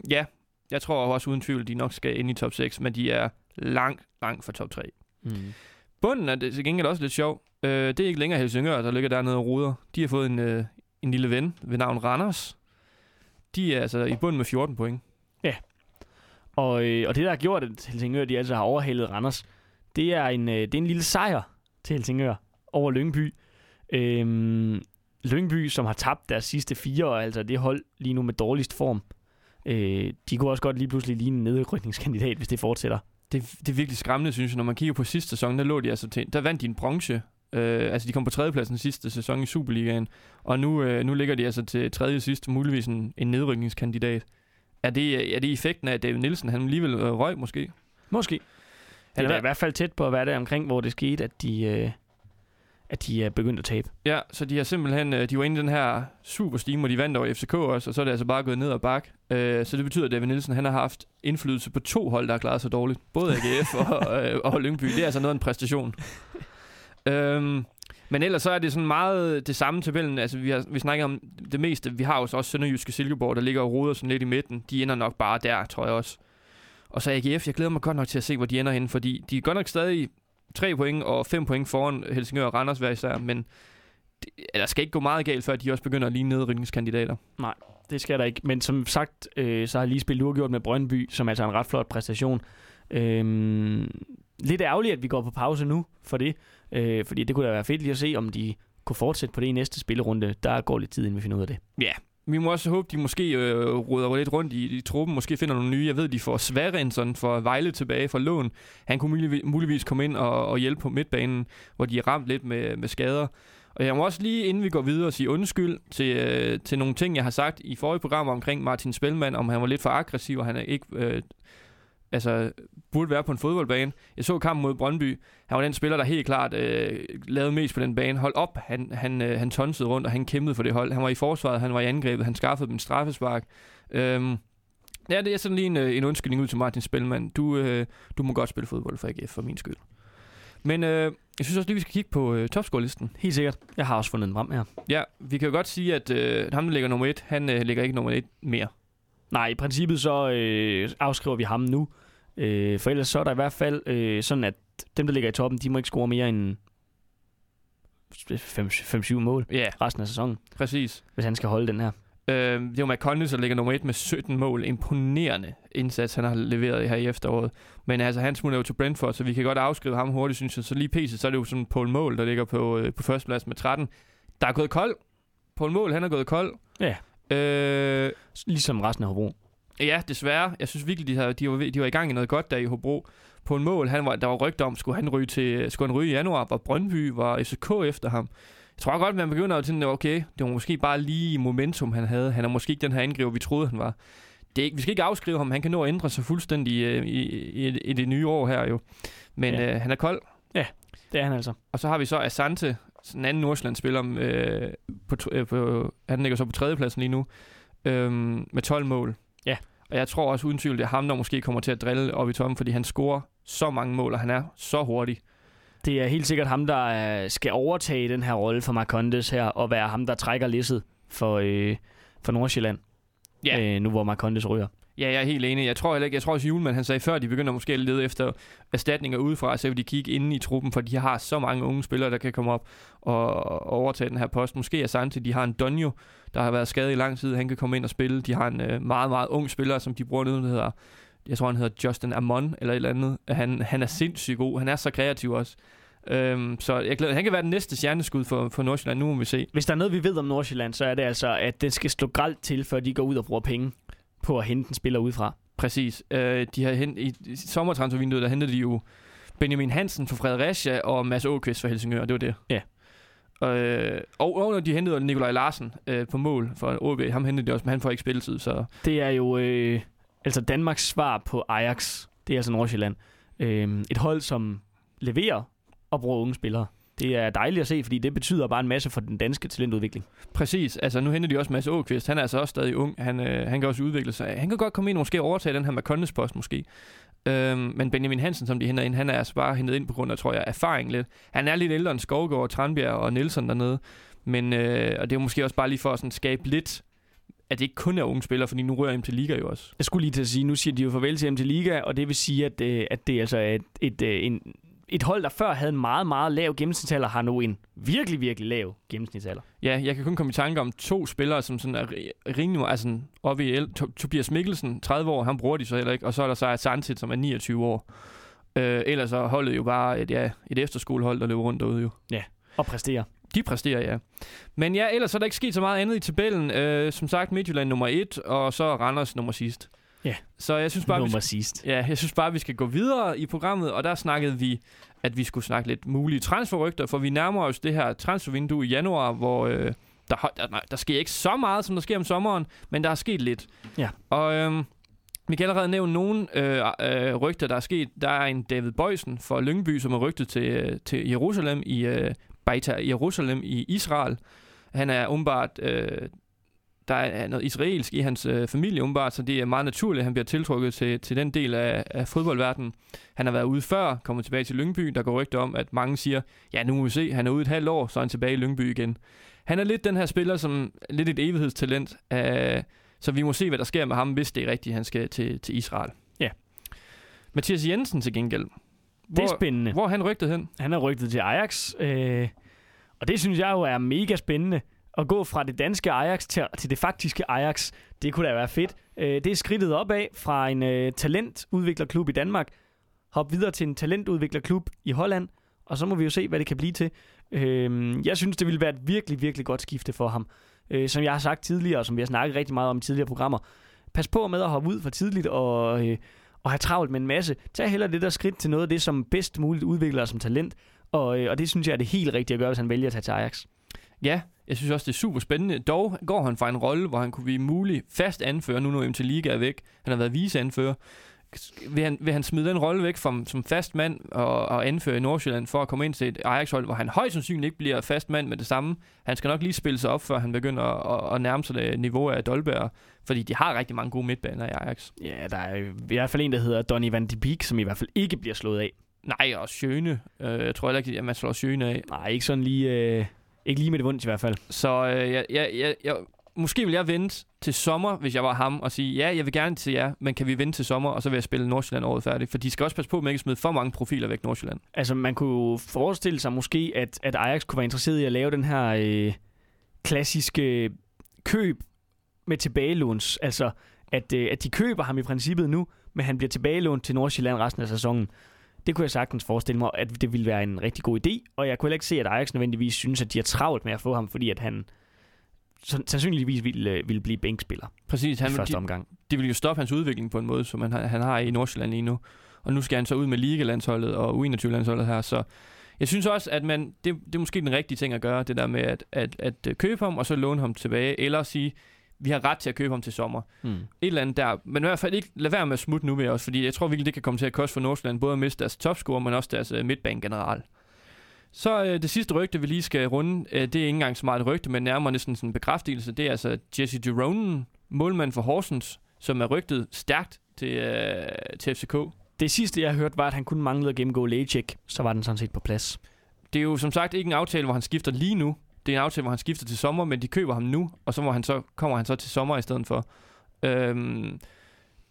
ja, jeg tror også uden tvivl, de nok skal ind i top 6, men de er langt, langt fra top 3. Mm. Bunden er det til gengæld også lidt sjov. Øh, det er ikke længere Helsingør, der ligger dernede og ruder. De har fået en, øh, en lille ven ved navn Randers. De er altså i bunden med 14 point. Og, øh, og det, der har gjort, at Helsingør de altså har overhalet Randers, det er en, øh, det er en lille sejr til Helsingør over Lyngby. Øhm, Lyngby, som har tabt deres sidste fire, og altså det hold lige nu med dårligst form. Øh, de kunne også godt lige pludselig ligne en nedrykningskandidat, hvis det fortsætter. Det, det er virkelig skræmmende, synes jeg. Når man kigger på sidste sæson, der lå de altså til, der vandt de en bronze. Øh, altså de kom på tredjepladsen sidste sæson i Superligaen, og nu, øh, nu ligger de altså til tredje sidst, muligvis en, en nedrykningskandidat. Er det, er det effekten af, at David Nielsen han alligevel øh, røg måske? Måske. Det Han er i hvert fald tæt på at være der omkring, hvor det skete, at de, øh, at de er begyndt at tabe. Ja, så de har simpelthen, øh, de var inde i den her super steam, hvor de vandt over FCK også, og så er det altså bare gået ned og bak. Øh, så det betyder, at David Nielsen han har haft indflydelse på to hold, der har klaret sig dårligt. Både AGF og, øh, og Lyngby. Det er altså noget af en præstation. øhm, men ellers så er det sådan meget det samme tabellen. Altså, vi, har, vi snakker om det meste. Vi har jo så også Sønderjyske Silkeborg, der ligger og roder sådan lidt i midten. De ender nok bare der, tror jeg også. Og så AGF, jeg glæder mig godt nok til at se, hvor de ender henne, fordi de er godt nok stadig 3 point og 5 point foran Helsingør og Randers hver især, men det, der skal ikke gå meget galt, før de også begynder at ligne nedrykningskandidater. Det skal der ikke. Men som sagt, øh, så har lige spillet uafgjort med Brøndby, som altså er en ret flot præstation. Øhm, lidt ærgerligt, at vi går på pause nu for det. Øh, fordi det kunne da være fedt lige at se, om de kunne fortsætte på det i næste spillerunde. Der går lidt tid, inden vi finder ud af det. Vi må også håbe, de måske øh, ruder lidt rundt i, i truppen, måske finder nogle nye. Jeg ved, de får Sværensson for Vejle tilbage fra lån. Han kunne muligvis, muligvis komme ind og, og hjælpe på midtbanen, hvor de er ramt lidt med, med skader. Og jeg må også lige, inden vi går videre, sige undskyld til, øh, til nogle ting, jeg har sagt i forrige program omkring Martin Spelman, om han var lidt for aggressiv, og han er ikke... Øh, altså, burde være på en fodboldbane. Jeg så kampen mod Brøndby. Han var den spiller, der helt klart øh, lavede mest på den bane. Hold op, han, han, øh, han tonsede rundt, og han kæmpede for det hold. Han var i forsvaret, han var i angrebet, han skaffede dem en straffespark. Øhm, ja, det er sådan lige en, øh, en undskyldning ud til Martin Spelman. Du, øh, du må godt spille fodbold for AGF, for min skyld. Men øh, jeg synes også lige, vi skal kigge på øh, topscore-listen. Helt sikkert. Jeg har også fundet den frem her. Ja, vi kan jo godt sige, at øh, ham, der ligger nummer et, han øh, ligger ikke nummer et mere. Nej, i princippet så øh, afskriver vi ham nu. Øh, for ellers så er der i hvert fald øh, sådan, at dem, der ligger i toppen, de må ikke score mere end 5-7 mål Ja, resten af sæsonen, præcis. hvis han skal holde den her. Øh, det er jo McConnell, der ligger nummer et med 17 mål. Imponerende indsats, han har leveret her i efteråret. Men altså, han smutter jo til Brentford, så vi kan godt afskrive ham hurtigt, synes jeg. Så lige pc, så er det jo sådan Paul Mål, der ligger på, øh, på førsteplads med 13. Der er gået kold. Paul Mål, han er gået kold. Ja. Øh, Ligesom resten af Hobro. Ja, desværre. Jeg synes virkelig, de, har, de, var, de var i gang i noget godt der i Hobro. På en mål, han var, der var rygter om, skulle han ryge, til, skulle han ryge i januar, var Brøndby, var FCK efter ham. Jeg tror godt, man begynder at tænke, okay, det var måske bare lige momentum, han havde. Han er måske ikke den her angriber, vi troede, han var. Det er ikke, vi skal ikke afskrive ham, han kan nå at ændre sig fuldstændig øh, i, i, i det nye år her jo. Men Ja. øh, han er kold. Det er han altså. Og så har vi så Asante, en anden Nordsjælland-spiller, øh, på, øh, på, han ligger så på tredjepladsen lige nu, øh, med 12 mål. Ja. Og jeg tror også uden tvivl, det er ham, der måske kommer til at drille op i toppen, fordi han scorer så mange mål, og han er så hurtig. Det er helt sikkert ham, der øh, skal overtage den her rolle for Marcondes her, og være ham, der trækker læsset for, øh, for Nordsjælland. Ja. Øh, nu hvor Marcondes ryger. Ja, jeg er helt enig. Jeg tror heller ikke, jeg tror også Julemand, han sagde før, de begynder måske at lede efter erstatninger udefra, så vil de kigge inde i truppen, for de har så mange unge spillere, der kan komme op og, overtage den her post. Måske er samtidig, de har en Donjo, der har været skadet i lang tid, han kan komme ind og spille. De har en øh, meget, meget ung spiller, som de bruger noget, der hedder, jeg tror han hedder Justin Amon, eller et eller andet. Han, han er sindssygt god, han er så kreativ også. Øhm, så jeg glæder, han kan være den næste stjerneskud for, for Nordsjælland, nu må vi se. Hvis der er noget, vi ved om Nordsjælland, så er det altså, at det skal stå gralt til, før de går ud og bruger penge på at hente en spiller udefra. Præcis. Øh, de har hent, i, i sommertransfervinduet, der hentede de jo Benjamin Hansen fra Fredericia og Mads Åkvist fra Helsingør, det var det. Ja. Øh, og, og de hentede Nikolaj Larsen øh, på mål for OB, ham hentede de også, men han får ikke spilletid, så Det er jo øh, altså Danmarks svar på Ajax. Det er altså Nordsjælland. Øh, et hold, som leverer og bruger unge spillere. Det er dejligt at se, fordi det betyder bare en masse for den danske talentudvikling. præcis. Altså nu henter de også Mads Åkvist, han er altså også stadig ung, han, øh, han kan også udvikle sig. Han kan godt komme ind og måske overtage den her McConnes post måske. Øhm, men Benjamin Hansen, som de henter ind, han er altså bare hentet ind på grund af, tror jeg, erfaring lidt. Han er lidt ældre end Skovgaard, Tranbjerg og Nielsen dernede. Men, øh, og det er måske også bare lige for at sådan skabe lidt, at det ikke kun er unge spillere, fordi nu rører til Liga jo også. Jeg skulle lige til at sige, nu siger de jo farvel til MT Liga, og det vil sige, at, øh, at det altså er et, et, øh, en, et hold, der før havde en meget, meget lav gennemsnitsalder, har nu en virkelig, virkelig lav gennemsnitsalder. Ja, jeg kan kun komme i tanke om to spillere, som sådan er ri- rimelig altså oppe i el. To- Tobias Mikkelsen, 30 år, han bruger de så heller ikke. Og så er der så Santit, som er 29 år. Øh, ellers så holdet jo bare et, ja, et efterskolehold, der løber rundt derude jo. Og præsterer. De præsterer, ja. Men ja, ellers er der ikke sket så meget andet i tabellen. Øh, som sagt, Midtjylland nummer et, og så Randers nummer sidst. Ja. Så jeg synes bare, vi Nummer sidst. Ja, jeg synes bare, vi skal gå videre i programmet, og der snakkede vi, at vi skulle snakke lidt mulige transferrygter, for vi nærmer os det her transfervindue i januar, hvor øh, der, der, nej, der sker ikke så meget, som der sker om sommeren, men der er sket lidt. Ja. Og øh, vi kan allerede nævne nogle øh, øh, rygter, der er sket. Der er en David Bøjsen fra Lyngby, som er rygtet til, øh, til Jerusalem i øh, Beta Jerusalem i Israel. Han er umiddelbart... Øh, der er noget israelsk i hans øh, familie umiddelbart, så det er meget naturligt, at han bliver tiltrukket til, til den del af, af fodboldverdenen. Han har været ude før, kommet tilbage til Lyngby. Der går rygter om, at mange siger, ja nu må vi se, han er ude et halvt år, så er han tilbage i Lyngby igen. Han er lidt den her spiller, som lidt et evighedstalent, øh, så vi må se, hvad der sker med ham, hvis det er rigtigt, han skal til, til Israel. Ja. Mathias Jensen til gengæld. Det er spændende. Hvor han rygtet hen? Han er rygtet til Ajax, øh, og det synes jeg jo er mega spændende. At gå fra det danske Ajax til, til det faktiske Ajax, det kunne da være fedt. Øh, det er skridtet opad fra en øh, talentudviklerklub i Danmark, hop videre til en talentudviklerklub i Holland, og så må vi jo se, hvad det kan blive til. Øh, jeg synes, det ville være et virkelig, virkelig godt skifte for ham. Øh, som jeg har sagt tidligere, og som vi har snakket rigtig meget om i tidligere programmer. Pas på med at hoppe ud for tidligt og, øh, og have travlt med en masse. Tag heller det der skridt til noget af det, som bedst muligt udvikler som talent. Og, øh, og det synes jeg er det helt rigtige at gøre, hvis han vælger at tage til Ajax. Ja, jeg synes også, det er super spændende. Dog går han fra en rolle, hvor han kunne blive mulig fast anfører, nu når MT Liga er væk. Han har været viceanfører. Vil han, vil han smide den rolle væk som, som fast mand og, og anføre i Nordsjælland for at komme ind til et Ajax-hold, hvor han højst sandsynligt ikke bliver fast mand med det samme. Han skal nok lige spille sig op, før han begynder at, at, at nærme sig det niveau af Dolberg, fordi de har rigtig mange gode midtbaner i Ajax. Ja, der er i hvert fald en, der hedder Donny van de Beek, som i hvert fald ikke bliver slået af. Nej, og Sjøne. Øh, jeg tror heller ikke, at man slår Sjøne af. Nej, ikke sådan lige... Øh, ikke lige med det vundt i hvert fald. Så øh, jeg, jeg, jeg, jeg, måske vil jeg vente til sommer, hvis jeg var ham, og sige, ja, jeg vil gerne til jer, men kan vi vente til sommer, og så vil jeg spille Nordsjælland året færdigt. For de skal også passe på, at man ikke smider for mange profiler væk Nordsjælland. Altså, man kunne jo forestille sig måske, at, at Ajax kunne være interesseret i at lave den her øh, klassiske køb med tilbagelåns. Altså, at, øh, at de køber ham i princippet nu, men han bliver tilbagelånt til Nordsjælland resten af sæsonen. Det kunne jeg sagtens forestille mig, at det ville være en rigtig god idé, og jeg kunne heller ikke se, at Ajax nødvendigvis synes, at de er travlt med at få ham, fordi at han san- sandsynligvis ville, øh, ville blive bænkspiller Præcis, i han, første de, omgang. de vil jo stoppe hans udvikling på en måde, som han, har- han har i Nordsjælland lige nu. Og nu skal han så ud med Liga-landsholdet og U21-landsholdet her, så jeg synes også, at man, det, det er måske den rigtige ting at gøre, det der med at, at, at øh, købe ham, og så låne ham tilbage, eller sige, vi har ret til at købe ham til sommer. Mm. Et eller andet der, men i hvert fald ikke lad være med at smutte nu ved os, fordi jeg tror virkelig, det kan komme til at koste for Nordsjælland, både at miste deres topscorer, men også deres øh, midtbane general. Så øh, det sidste rygte, vi lige skal runde, øh, det er ikke engang så meget et rygte, men nærmere næsten sådan en bekræftelse. Det er altså Jesse Gironen, målmand for Horsens, som er rygtet stærkt til, øh, til FCK. Det sidste, jeg hørte, var, at han kun manglede at gennemgå lægecheck. Så var den sådan set på plads. Det er jo som sagt ikke en aftale, hvor han skifter lige nu. Det er en aftale, hvor han skifter til sommer, men de køber ham nu, og så, må han så kommer han så til sommer i stedet for. Øhm,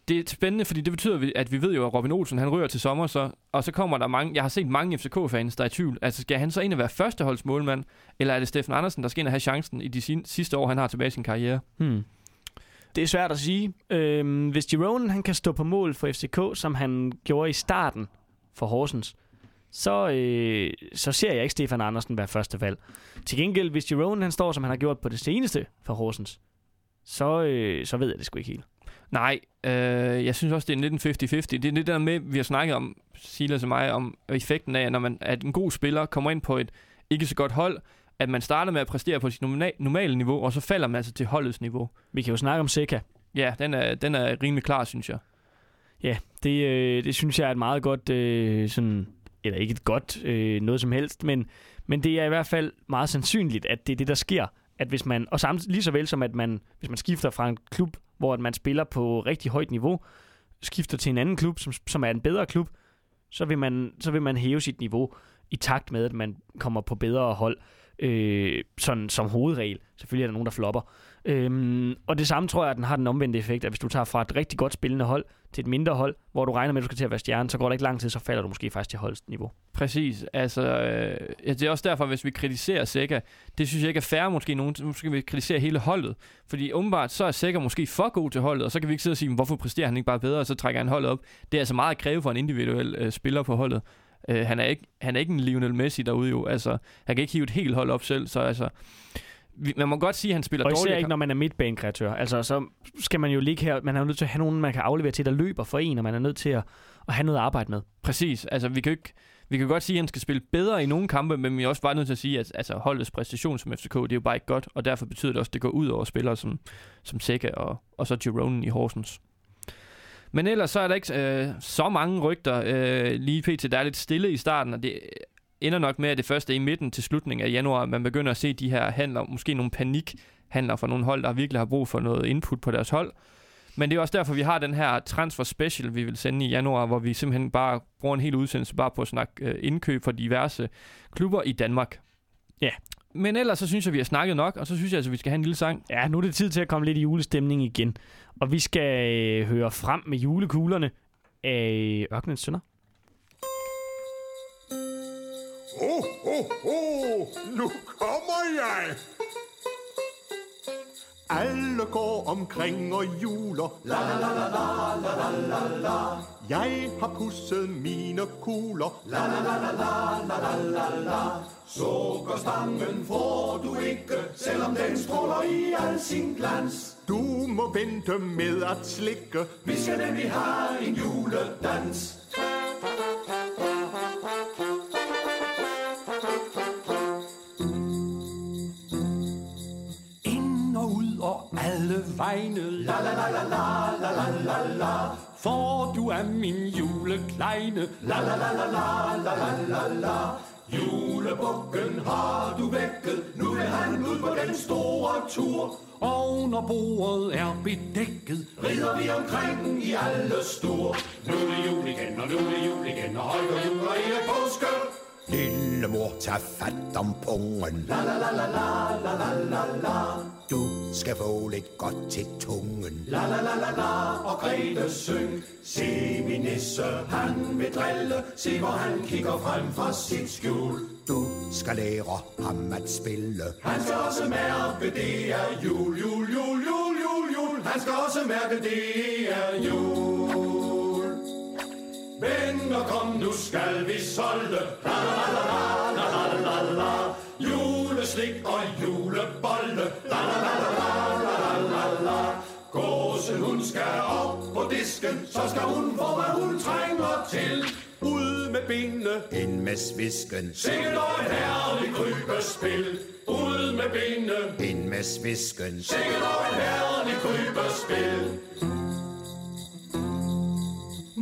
det er spændende, fordi det betyder, at vi ved jo, at Robin Olsen han rører til sommer, så, og så kommer der mange, jeg har set mange FCK-fans, der er i tvivl. Altså skal han så ind og være førsteholdsmålmand, eller er det Steffen Andersen, der skal ind og have chancen i de sin- sidste år, han har tilbage i sin karriere? Hmm. Det er svært at sige. Øhm, hvis Gironen han kan stå på mål for FCK, som han gjorde i starten for Horsens, så, øh, så ser jeg ikke Stefan Andersen være første valg. Til gengæld, hvis Gironen han står, som han har gjort på det seneste for Horsens, så, øh, så ved jeg det sgu ikke helt. Nej, øh, jeg synes også, det er 1950-50. Det er det der med, vi har snakket om, Silas og mig, om effekten af, når man, at en god spiller kommer ind på et ikke så godt hold, at man starter med at præstere på sit normale niveau, og så falder man altså til holdets niveau. Vi kan jo snakke om Seca. Ja, den er, den er rimelig klar, synes jeg. Ja, det, øh, det synes jeg er et meget godt, øh, sådan, eller ikke et godt øh, noget som helst, men, men det er i hvert fald meget sandsynligt, at det er det, der sker. At hvis man, og samt, lige så vel som at man, hvis man skifter fra en klub, hvor at man spiller på rigtig højt niveau, skifter til en anden klub, som, som er en bedre klub, så vil, man, så vil man hæve sit niveau i takt med, at man kommer på bedre hold, øh, sådan som hovedregel. Selvfølgelig er der nogen, der flopper. Øhm, og det samme tror jeg, at den har den omvendte effekt, at hvis du tager fra et rigtig godt spillende hold til et mindre hold, hvor du regner med, at du skal til at være stjerne, så går det ikke lang tid, så falder du måske faktisk til holdets niveau. Præcis. Altså, øh, ja, det er også derfor, hvis vi kritiserer Seca, det synes jeg ikke er fair måske nogen. så skal vi kritisere hele holdet. Fordi åbenbart, så er Seca måske for god til holdet, og så kan vi ikke sidde og sige, hvorfor præsterer han ikke bare bedre, og så trækker han holdet op. Det er altså meget at kræve for en individuel øh, spiller på holdet. Øh, han, er ikke, han er ikke en Lionel Messi derude jo. Altså, han kan ikke hive et helt hold op selv, så altså... Man må godt sige, at han spiller Og især dårligt. ikke, når man er midtbanekreatør. Altså, så skal man jo ligge her, man er jo nødt til at have nogen, man kan aflevere til, der løber for en, og man er nødt til at, at have noget at arbejde med. Præcis. Altså, vi kan jo ikke... Vi kan godt sige, at han skal spille bedre i nogle kampe, men vi er også bare nødt til at sige, at altså, holdets præstation som FCK, det er jo bare ikke godt, og derfor betyder det også, at det går ud over spillere som, som Seca og, og så Gironen i Horsens. Men ellers så er der ikke øh, så mange rygter øh, lige pt. Der er lidt stille i starten, og det ender nok med, at det første er i midten til slutningen af januar, man begynder at se de her handler, måske nogle panikhandler fra nogle hold, der virkelig har brug for noget input på deres hold. Men det er også derfor, vi har den her transfer special, vi vil sende i januar, hvor vi simpelthen bare bruger en hel udsendelse bare på at snakke øh, indkøb for diverse klubber i Danmark. Ja. Men ellers så synes jeg, vi har snakket nok, og så synes jeg altså, vi skal have en lille sang. Ja, nu er det tid til at komme lidt i julestemning igen. Og vi skal øh, høre frem med julekuglerne af Ørkenens Sønder. Ho, ho, ho! Nu kommer jeg! Alle går omkring og juler. La la la la la la la la. Jeg har pusset mine kugler. La la la la la la la la. Sukkerstangen får du ikke, selvom den stråler i al sin glans. Du må vente med at slikke. Vi skal nemlig have en juledans. Alle vegne La la la la la la la la la For du er min julekleine La la la la la la la la la Julebukken har du vækket Nu vil han ud på den store tur Og når bordet er bedækket Rider vi omkring i alle stor Nu er det jul igen, og nu er det jul igen Og højder jul og Erik påske Lille mor, tag fat om pungen. La la la la la la la la la. Du skal få lidt godt til tungen. La la la la la. Og Grete syng. Se min nisse, han vil drille. Se hvor han kigger frem fra sit skjul. Du skal lære ham at spille. Han skal også mærke, det er jul, jul, jul, jul, jul, jul. Han skal også mærke, det er jul. Venner, kom, nu skal vi solde. La la la la la la la la. Juleslik og julebolle. La la la la la la la la. Gåsen, hun skal op på disken, så skal hun få, hvad hun trænger til. Ud med benene, ind med svisken. Sikke noget herlig krybespil. Ud med benene, ind med svisken. Sikke noget herlig krybespil.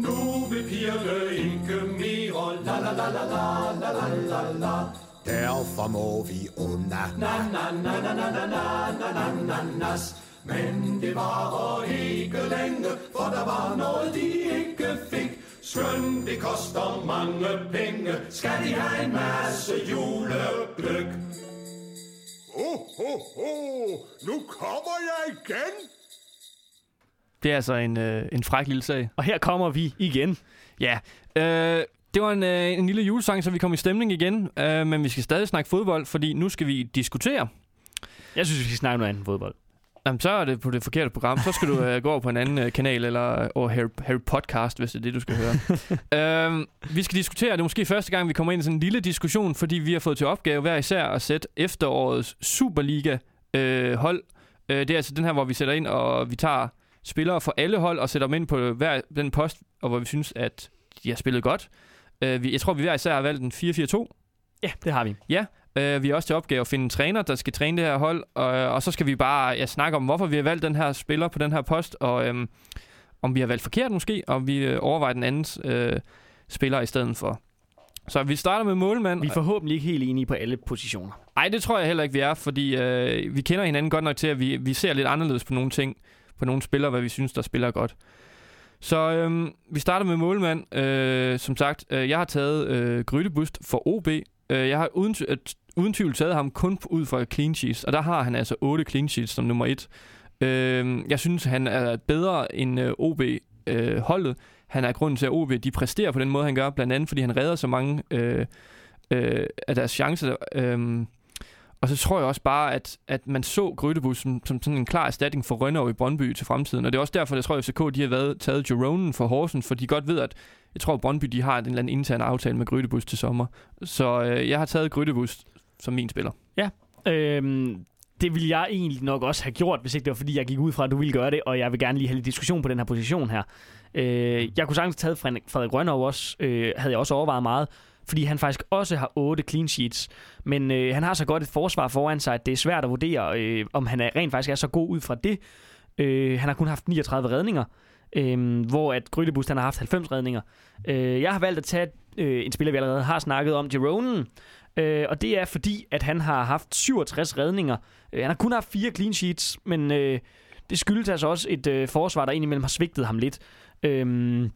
Nu vil pigerne ikke mere, la la la la la la la la la. Derfor må vi unna Na na na na na na na na na na nas. Men det var ikke længe, for der var noget, de ikke fik. Skøn det koster mange penge, skal de have en masse julegløk. Ho, ho, ho, nu kommer jeg igen. Det er altså en, øh, en fræk lille sag. Og her kommer vi igen. Ja, øh, det var en, øh, en lille julesang, så vi kom i stemning igen. Øh, men vi skal stadig snakke fodbold, fordi nu skal vi diskutere. Jeg synes, vi skal snakke noget andet end fodbold. Jamen, så er det på det forkerte program. Så skal du øh, gå over på en anden øh, kanal, eller over Harry, Harry Podcast, hvis det er det, du skal høre. øhm, vi skal diskutere, det er måske første gang, vi kommer ind i sådan en lille diskussion, fordi vi har fået til opgave hver især at sætte efterårets Superliga-hold. Øh, det er altså den her, hvor vi sætter ind, og vi tager spillere fra alle hold og sætter dem ind på hver den post, og hvor vi synes, at de har spillet godt. Øh, vi, jeg tror, vi hver især har valgt en 4-4-2. Ja, det har vi. Ja, øh, vi har også til opgave at finde en træner, der skal træne det her hold, og, og så skal vi bare ja, snakke om, hvorfor vi har valgt den her spiller på den her post, og øhm, om vi har valgt forkert måske, og vi øh, overvejer den andens øh, spiller i stedet for. Så vi starter med målmand. Vi er forhåbentlig ikke helt enige på alle positioner. Nej, det tror jeg heller ikke, vi er, fordi øh, vi kender hinanden godt nok til, at vi, vi ser lidt anderledes på nogle ting, på nogle spillere, hvad vi synes, der spiller godt. Så øh, vi starter med målmand. Øh, som sagt, øh, jeg har taget øh, Grydebust for OB. Øh, jeg har uden, øh, uden tvivl taget ham kun ud fra clean sheets, og der har han altså 8 clean sheets som nummer 1. Øh, jeg synes, han er bedre end øh, OB-holdet. Øh, han er grunden til, at OB de præsterer på den måde, han gør, blandt andet fordi han redder så mange øh, øh, af deres chancer. Øh, og så tror jeg også bare, at, at man så Grøtebus som, som sådan en klar erstatning for Rønner i Brøndby til fremtiden. Og det er også derfor, jeg tror, at FCK de har været, taget Jeronen for Horsens, for de godt ved, at jeg tror, at Brøndby de har en eller anden intern aftale med Grøtebus til sommer. Så øh, jeg har taget Grøtebus som min spiller. Ja, Øhm, det ville jeg egentlig nok også have gjort, hvis ikke det var, fordi jeg gik ud fra, at du ville gøre det, og jeg vil gerne lige have lidt diskussion på den her position her. Øh, jeg kunne sagtens have taget Frederik- Frederik også, øh, havde jeg også overvejet meget, fordi han faktisk også har otte clean sheets. Men øh, han har så godt et forsvar foran sig, at det er svært at vurdere, øh, om han er, rent faktisk er så god ud fra det. Øh, han har kun haft 39 redninger, øh, hvor at Grydebust han har haft 90 redninger. Øh, jeg har valgt at tage øh, en spiller, vi allerede har snakket om, Jeronen. Øh, og det er fordi, at han har haft 67 redninger. Øh, han har kun haft fire clean sheets, men øh, det skyldes altså også et øh, forsvar, der indimellem har svigtet ham lidt. Øh,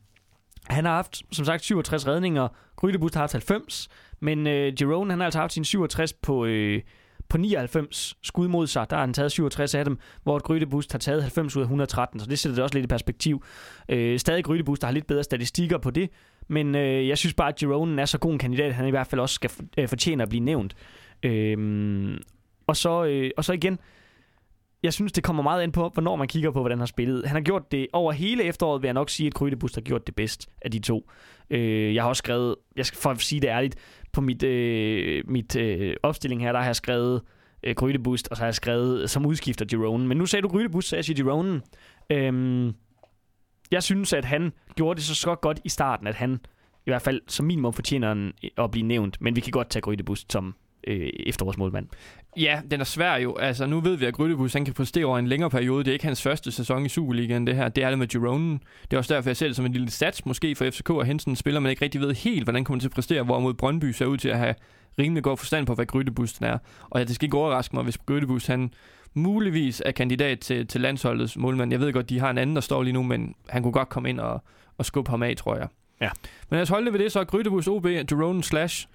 han har haft, som sagt, 67 redninger. Grydebust har haft 90. Men øh, Jerome, han har altså haft sin 67 på, øh, på 99 skud mod sig. Der har han taget 67 af dem, hvor et Grydebust har taget 90 ud af 113. Så det sætter det også lidt i perspektiv. Øh, stadig Grydebust, der har lidt bedre statistikker på det. Men øh, jeg synes bare, at Jerome er så god en kandidat, at han i hvert fald også skal øh, fortjene at blive nævnt. Øh, og, så, øh, og så igen, jeg synes, det kommer meget ind på, hvornår man kigger på, hvordan han har spillet. Han har gjort det over hele efteråret, vil jeg nok sige, at Grydebust har gjort det bedst af de to. Øh, jeg har også skrevet, jeg skal for at sige det ærligt, på mit, øh, mit øh, opstilling her, der har jeg skrevet øh, Grydebust, og så har jeg skrevet øh, som udskifter Jerome. Men nu sagde du Grydebust, så jeg siger Jerome. Øhm, jeg synes, at han gjorde det så så godt i starten, at han i hvert fald som minimum fortjener øh, at blive nævnt. Men vi kan godt tage Grydebust som øh, efterårsmålmand. Ja, den er svær jo. Altså, nu ved vi, at Grydebus han kan præstere over en længere periode. Det er ikke hans første sæson i Superligaen, det her. Det er det med Gironen. Det er også derfor, jeg ser det som en lille sats, måske for FCK at hente sådan en spiller, man ikke rigtig ved helt, hvordan kommer til at præstere, hvorimod Brøndby ser ud til at have rimelig god forstand på, hvad Grydebus er. Og ja, det skal ikke overraske mig, hvis Grydebus han muligvis er kandidat til, til landsholdets målmand. Jeg ved godt, de har en anden, der står lige nu, men han kunne godt komme ind og, og skubbe ham af, tror jeg. Ja. Men lad os holde det ved det, så Grydebus OB, Jerome slash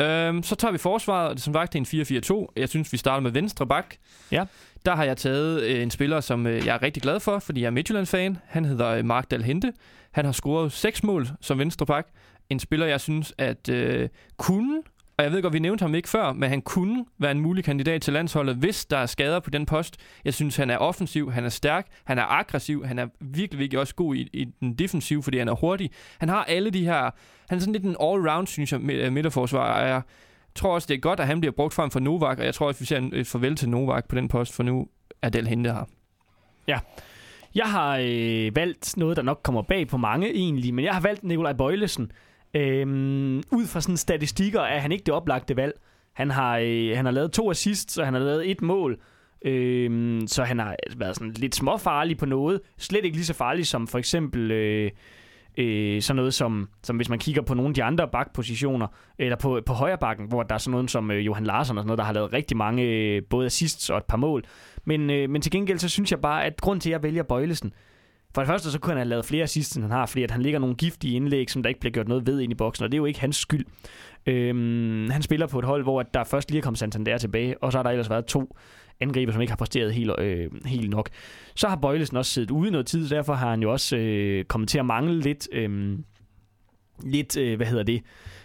Øhm, så tager vi forsvaret, som sagt det er en 4-4-2. Jeg synes, vi starter med venstre bak. Ja. Der har jeg taget øh, en spiller, som øh, jeg er rigtig glad for, fordi jeg er Midtjylland-fan. Han hedder øh, Mark Dalhente. Han har scoret 6 mål som venstre bak. En spiller, jeg synes, at øh, kunne, og jeg ved godt, vi nævnte ham ikke før, men han kunne være en mulig kandidat til landsholdet, hvis der er skader på den post. Jeg synes, han er offensiv, han er stærk, han er aggressiv, han er virkelig, virkelig også god i, i den defensive, fordi han er hurtig. Han har alle de her... Han er sådan lidt en all-round, synes jeg, midterforsvarer. Jeg tror også, det er godt, at han bliver brugt frem for Novak, og jeg tror også, vi ser et farvel til Novak på den post, for nu er Del Hente her. Jeg har øh, valgt noget, der nok kommer bag på mange egentlig, men jeg har valgt Nikolaj Bøjlesen. Øhm, ud fra sådan statistikker er han ikke det oplagte valg. Han har, øh, han har lavet to assists, og han har lavet et mål. Øhm, så han har altså været sådan lidt småfarlig på noget. Slet ikke lige så farlig som for eksempel øh, øh, sådan noget som, som hvis man kigger på nogle af de andre bakpositioner, eller på, på højre bakken, hvor der er sådan noget som øh, Johan Larsen og sådan noget, der har lavet rigtig mange øh, både assists og et par mål. Men, øh, men til gengæld så synes jeg bare, at grund til, at jeg vælger Bøjlesen, for det første, så kunne han have lavet flere assists, end han har, fordi at han ligger nogle giftige indlæg, som der ikke bliver gjort noget ved ind i boksen, og det er jo ikke hans skyld. Øhm, han spiller på et hold, hvor at der først lige er kommet Santander tilbage, og så har der ellers været to angriber, som ikke har præsteret helt, øh, helt nok. Så har Bøjlesen også siddet ude noget tid, så derfor har han jo også øh, kommet til at mangle lidt, øh, lidt øh, hvad hedder det,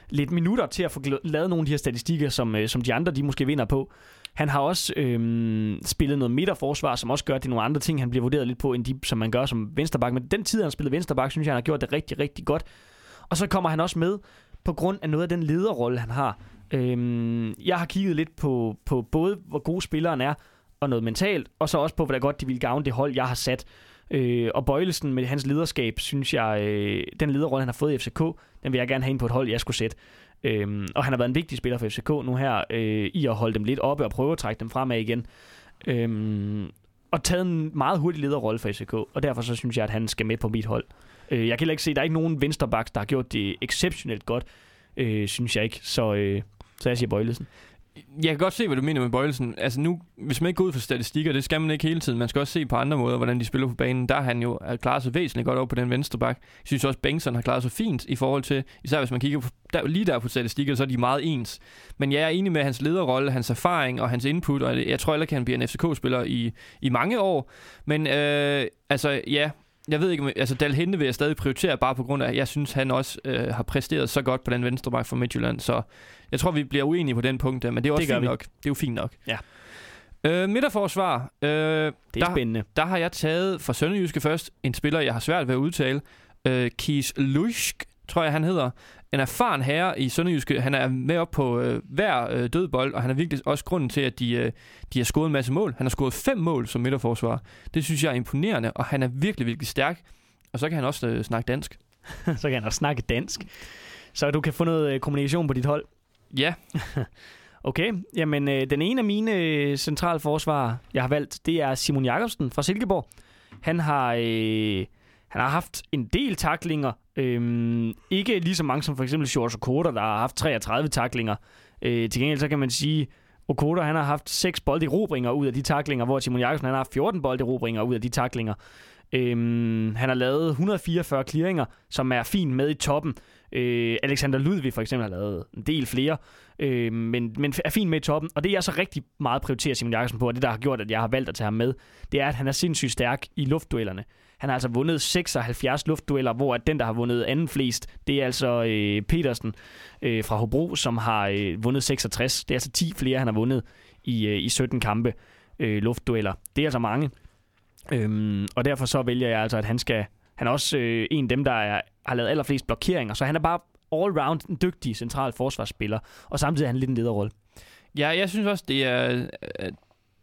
lidt minutter til at få lavet nogle af de her statistikker, som, øh, som de andre de måske vinder på. Han har også øh, spillet noget midterforsvar, som også gør, at det er nogle andre ting, han bliver vurderet lidt på, end de, som man gør som vensterbak. Men den tid, han spillede vensterbak, synes jeg, han har gjort det rigtig, rigtig godt. Og så kommer han også med på grund af noget af den lederrolle, han har. Øhm, jeg har kigget lidt på, på både, hvor god spilleren er, og noget mentalt, og så også på, hvordan godt de vil gavne det hold, jeg har sat. Øh, og Bøjlesen med hans lederskab, synes jeg, øh, den lederrolle, han har fået i FCK, den vil jeg gerne have ind på et hold, jeg skulle sætte. Øhm, og han har været en vigtig spiller for FCK nu her, øh, i at holde dem lidt oppe og prøve at trække dem fremad igen. Øhm, og taget en meget hurtig lederrolle for FCK, og derfor så synes jeg, at han skal med på mit hold. Øh, jeg kan heller ikke se, der er ikke nogen vensterbaks, der har gjort det exceptionelt godt, øh, synes jeg ikke. Så, øh, så jeg siger Bøjlesen. Jeg kan godt se, hvad du mener med Bøjelsen. Altså nu, hvis man ikke går ud for statistikker, det skal man ikke hele tiden. Man skal også se på andre måder, hvordan de spiller på banen. Der har han jo øh, klaret sig væsentligt godt over på den venstre bak. Jeg synes også, Bengtsson har klaret sig fint i forhold til, især hvis man kigger på, der, lige der på statistikker, så er de meget ens. Men jeg er enig med hans lederrolle, hans erfaring og hans input, og jeg tror heller ikke, han bliver en FCK-spiller i, i mange år. Men øh, altså, ja, jeg ved ikke, altså Dal Hente vil jeg stadig prioritere, bare på grund af, at jeg synes, han også øh, har præsteret så godt på den venstre bak for Midtjylland, så jeg tror, vi bliver uenige på den punkt, men det er også Det fint vi. nok. Det er jo fint nok. Ja. Øh, midterforsvar. Øh, Det er Der- spændende. der har jeg taget fra Sønderjyske først en spiller, jeg har svært ved at udtale. Øh, Kies Lusk, tror jeg, han hedder. En erfaren herre i Sønderjyske. Han er med op på øh, hver øh, dødbold, og han er virkelig også grunden til, at de, øh, de har scoret en masse mål. Han har scoret fem mål som midterforsvar. Det synes jeg er imponerende, og han er virkelig, virkelig stærk. Og så kan han også øh, snakke dansk. så kan han også snakke dansk. Så du kan få noget øh, kommunikation på dit hold. Ja, Okay, jamen øh, den ene af mine øh, centrale forsvarer, jeg har valgt, det er Simon Jakobsen fra Silkeborg. Han har, øh, han har haft en del taklinger. Øhm, ikke lige så mange som for eksempel George Okoda, der har haft 33 taklinger. Øh, til gengæld så kan man sige, Okoda han har haft 6 bolderobringer ud af de taklinger, hvor Simon Jakobsen han har haft 14 bolderobringer ud af de taklinger. Øhm, han har lavet 144 clearinger, som er fint med i toppen. Øh, Alexander Ludvig for eksempel har lavet en del flere, øh, men, men er fint med i toppen. Og det jeg så rigtig meget prioriterer Simon Jakobsen på, og det der har gjort, at jeg har valgt at tage ham med, det er, at han er sindssygt stærk i luftduellerne. Han har altså vundet 76 luftdueller, hvor at den, der har vundet anden flest, det er altså øh, Petersen øh, fra Hobro, som har øh, vundet 66. Det er altså 10 flere, han har vundet i, øh, i 17 kampe øh, luftdueller. Det er altså mange. Øhm, og derfor så vælger jeg altså, at han skal... Han er også øh, en af dem, der er, har lavet allerflest blokeringer, så han er bare all-round en dygtig central forsvarsspiller, og samtidig er han lidt en lederrolle. Ja, jeg synes også, det er...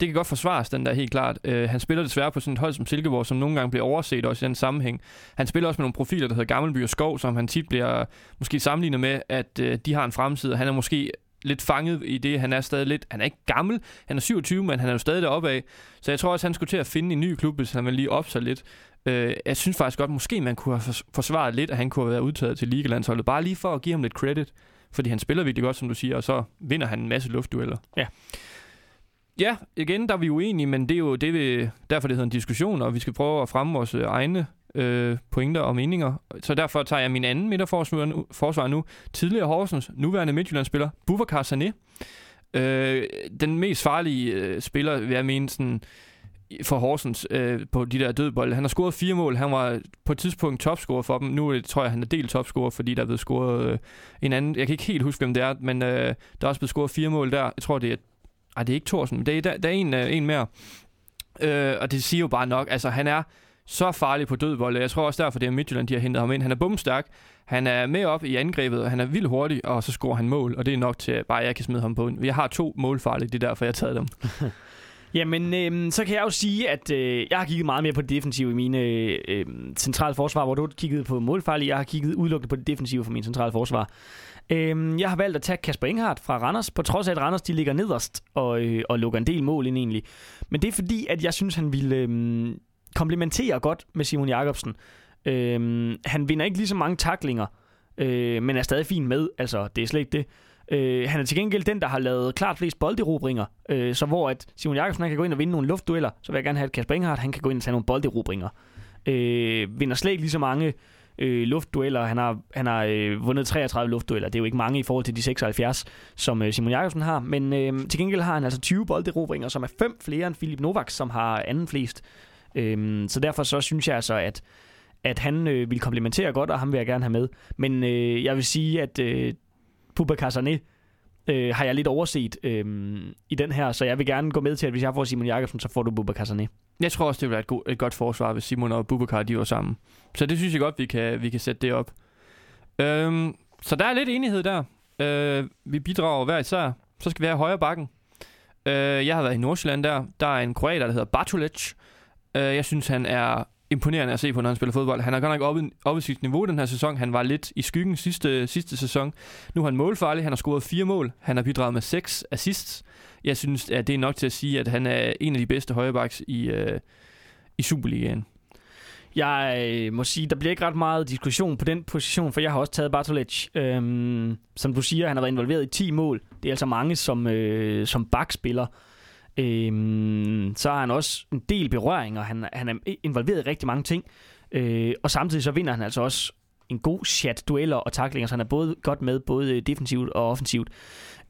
Det kan godt forsvares, den der helt klart. Øh, han spiller desværre på sådan et hold som Silkeborg, som nogle gange bliver overset også i den sammenhæng. Han spiller også med nogle profiler, der hedder Gammelby og Skov, som han tit bliver måske sammenlignet med, at øh, de har en fremtid. og Han er måske lidt fanget i det. Han er stadig lidt... Han er ikke gammel. Han er 27, men han er jo stadig deroppe af. Så jeg tror også, han skulle til at finde en ny klub, hvis han vil lige op sig lidt. Øh, jeg synes faktisk godt, måske man kunne have forsvaret lidt, at han kunne have været udtaget til ligalandsholdet. Bare lige for at give ham lidt credit. Fordi han spiller virkelig godt, som du siger, og så vinder han en masse luftdueller. Ja. Ja, igen, der er vi uenige, men det er jo det, vi, derfor det hedder en diskussion, og vi skal prøve at fremme vores øh, egne øh, pointer og meninger. Så derfor tager jeg min anden midterforsvar nu, forsvar nu. Tidligere Horsens, nuværende Midtjylland-spiller, Boubacar Sané. Øh, den mest farlige øh, spiller, vil jeg mene, sådan, for Horsens øh, på de der dødbolde. Han har scoret fire mål. Han var på et tidspunkt topscorer for dem. Nu er det, tror jeg, han er delt topscorer, fordi der er blevet scoret øh, en anden. Jeg kan ikke helt huske, hvem det er, men øh, der er også blevet scoret fire mål der. Jeg tror, det er... Ej, det er ikke Thorsen, men det er, der, der er en, øh, en mere. Øh, og det siger jo bare nok. Altså, han er så farlig på dødbold. Jeg tror også derfor, det er Midtjylland, de har hentet ham ind. Han er bumstærk, han er med op i angrebet, og han er vildt hurtig, og så scorer han mål, og det er nok til, at bare jeg kan smide ham på. Jeg har to målfarlige, det er derfor, jeg har taget dem. Jamen, øh, så kan jeg jo sige, at øh, jeg har kigget meget mere på det defensive i mine øh, øh, centrale forsvar, hvor du har kigget på målfarlige. Jeg har kigget udelukkende på det defensive for min centrale forsvar. Øhm, jeg har valgt at tage Kasper Enghardt fra Randers, på trods af, at Randers de ligger nederst og, øh, og lukker en del mål ind egentlig. Men det er fordi, at jeg synes, han ville øh, komplementere godt med Simon Jakobsen. Øh, han vinder ikke lige så mange taklinger, øh, men er stadig fin med. Altså, det er slet ikke det. Øh, han er til gengæld den, der har lavet klart flest bolderobringer. Øh, så hvor at Simon Jakobsen kan gå ind og vinde nogle luftdueller, så vil jeg gerne have, at Kasper Enghardt han kan gå ind og tage nogle bolderobringer. Øh, vinder slet ikke lige så mange øh, luftdueller. Han har, han har øh, vundet 33 luftdueller. Det er jo ikke mange i forhold til de 76, som øh, Simon Jakobsen har. Men øh, til gengæld har han altså 20 bolderobringer, som er fem flere end Philip Novak, som har anden flest. Øh, så derfor så synes jeg altså, at at han øh, vil komplementere godt, og ham vil jeg gerne have med. Men øh, jeg vil sige, at øh, Pupa Sané øh, har jeg lidt overset øh, i den her, så jeg vil gerne gå med til, at hvis jeg får Simon Jakobsen, så får du Bubakar Sané. Jeg tror også, det vil være et, go- et godt forsvar, hvis Simon og Bubakar de var sammen. Så det synes jeg godt, vi kan, vi kan sætte det op. Øhm, så der er lidt enighed der. Øh, vi bidrager hver især. Så skal vi have højre bakken. Øh, jeg har været i Nordsjælland der. Der er en kroater, der hedder Bartulic. Øh, jeg synes, han er imponerende at se på, når han spiller fodbold. Han har godt nok oppe, oppe sit niveau den her sæson. Han var lidt i skyggen sidste, sidste sæson. Nu er han målfarlig. Han har scoret fire mål. Han har bidraget med seks assists. Jeg synes, at det er nok til at sige, at han er en af de bedste højrebacks i, øh, i Superligaen. Jeg øh, må sige, der bliver ikke ret meget diskussion på den position, for jeg har også taget Bartolec. Øhm, som du siger, han har været involveret i 10 mål. Det er altså mange som, øh, som bakspiller. Øhm, så har han også en del berøring, og Han, han er involveret i rigtig mange ting. Øh, og samtidig så vinder han altså også en god chat dueller og taklinger, så han er både godt med, både defensivt og offensivt.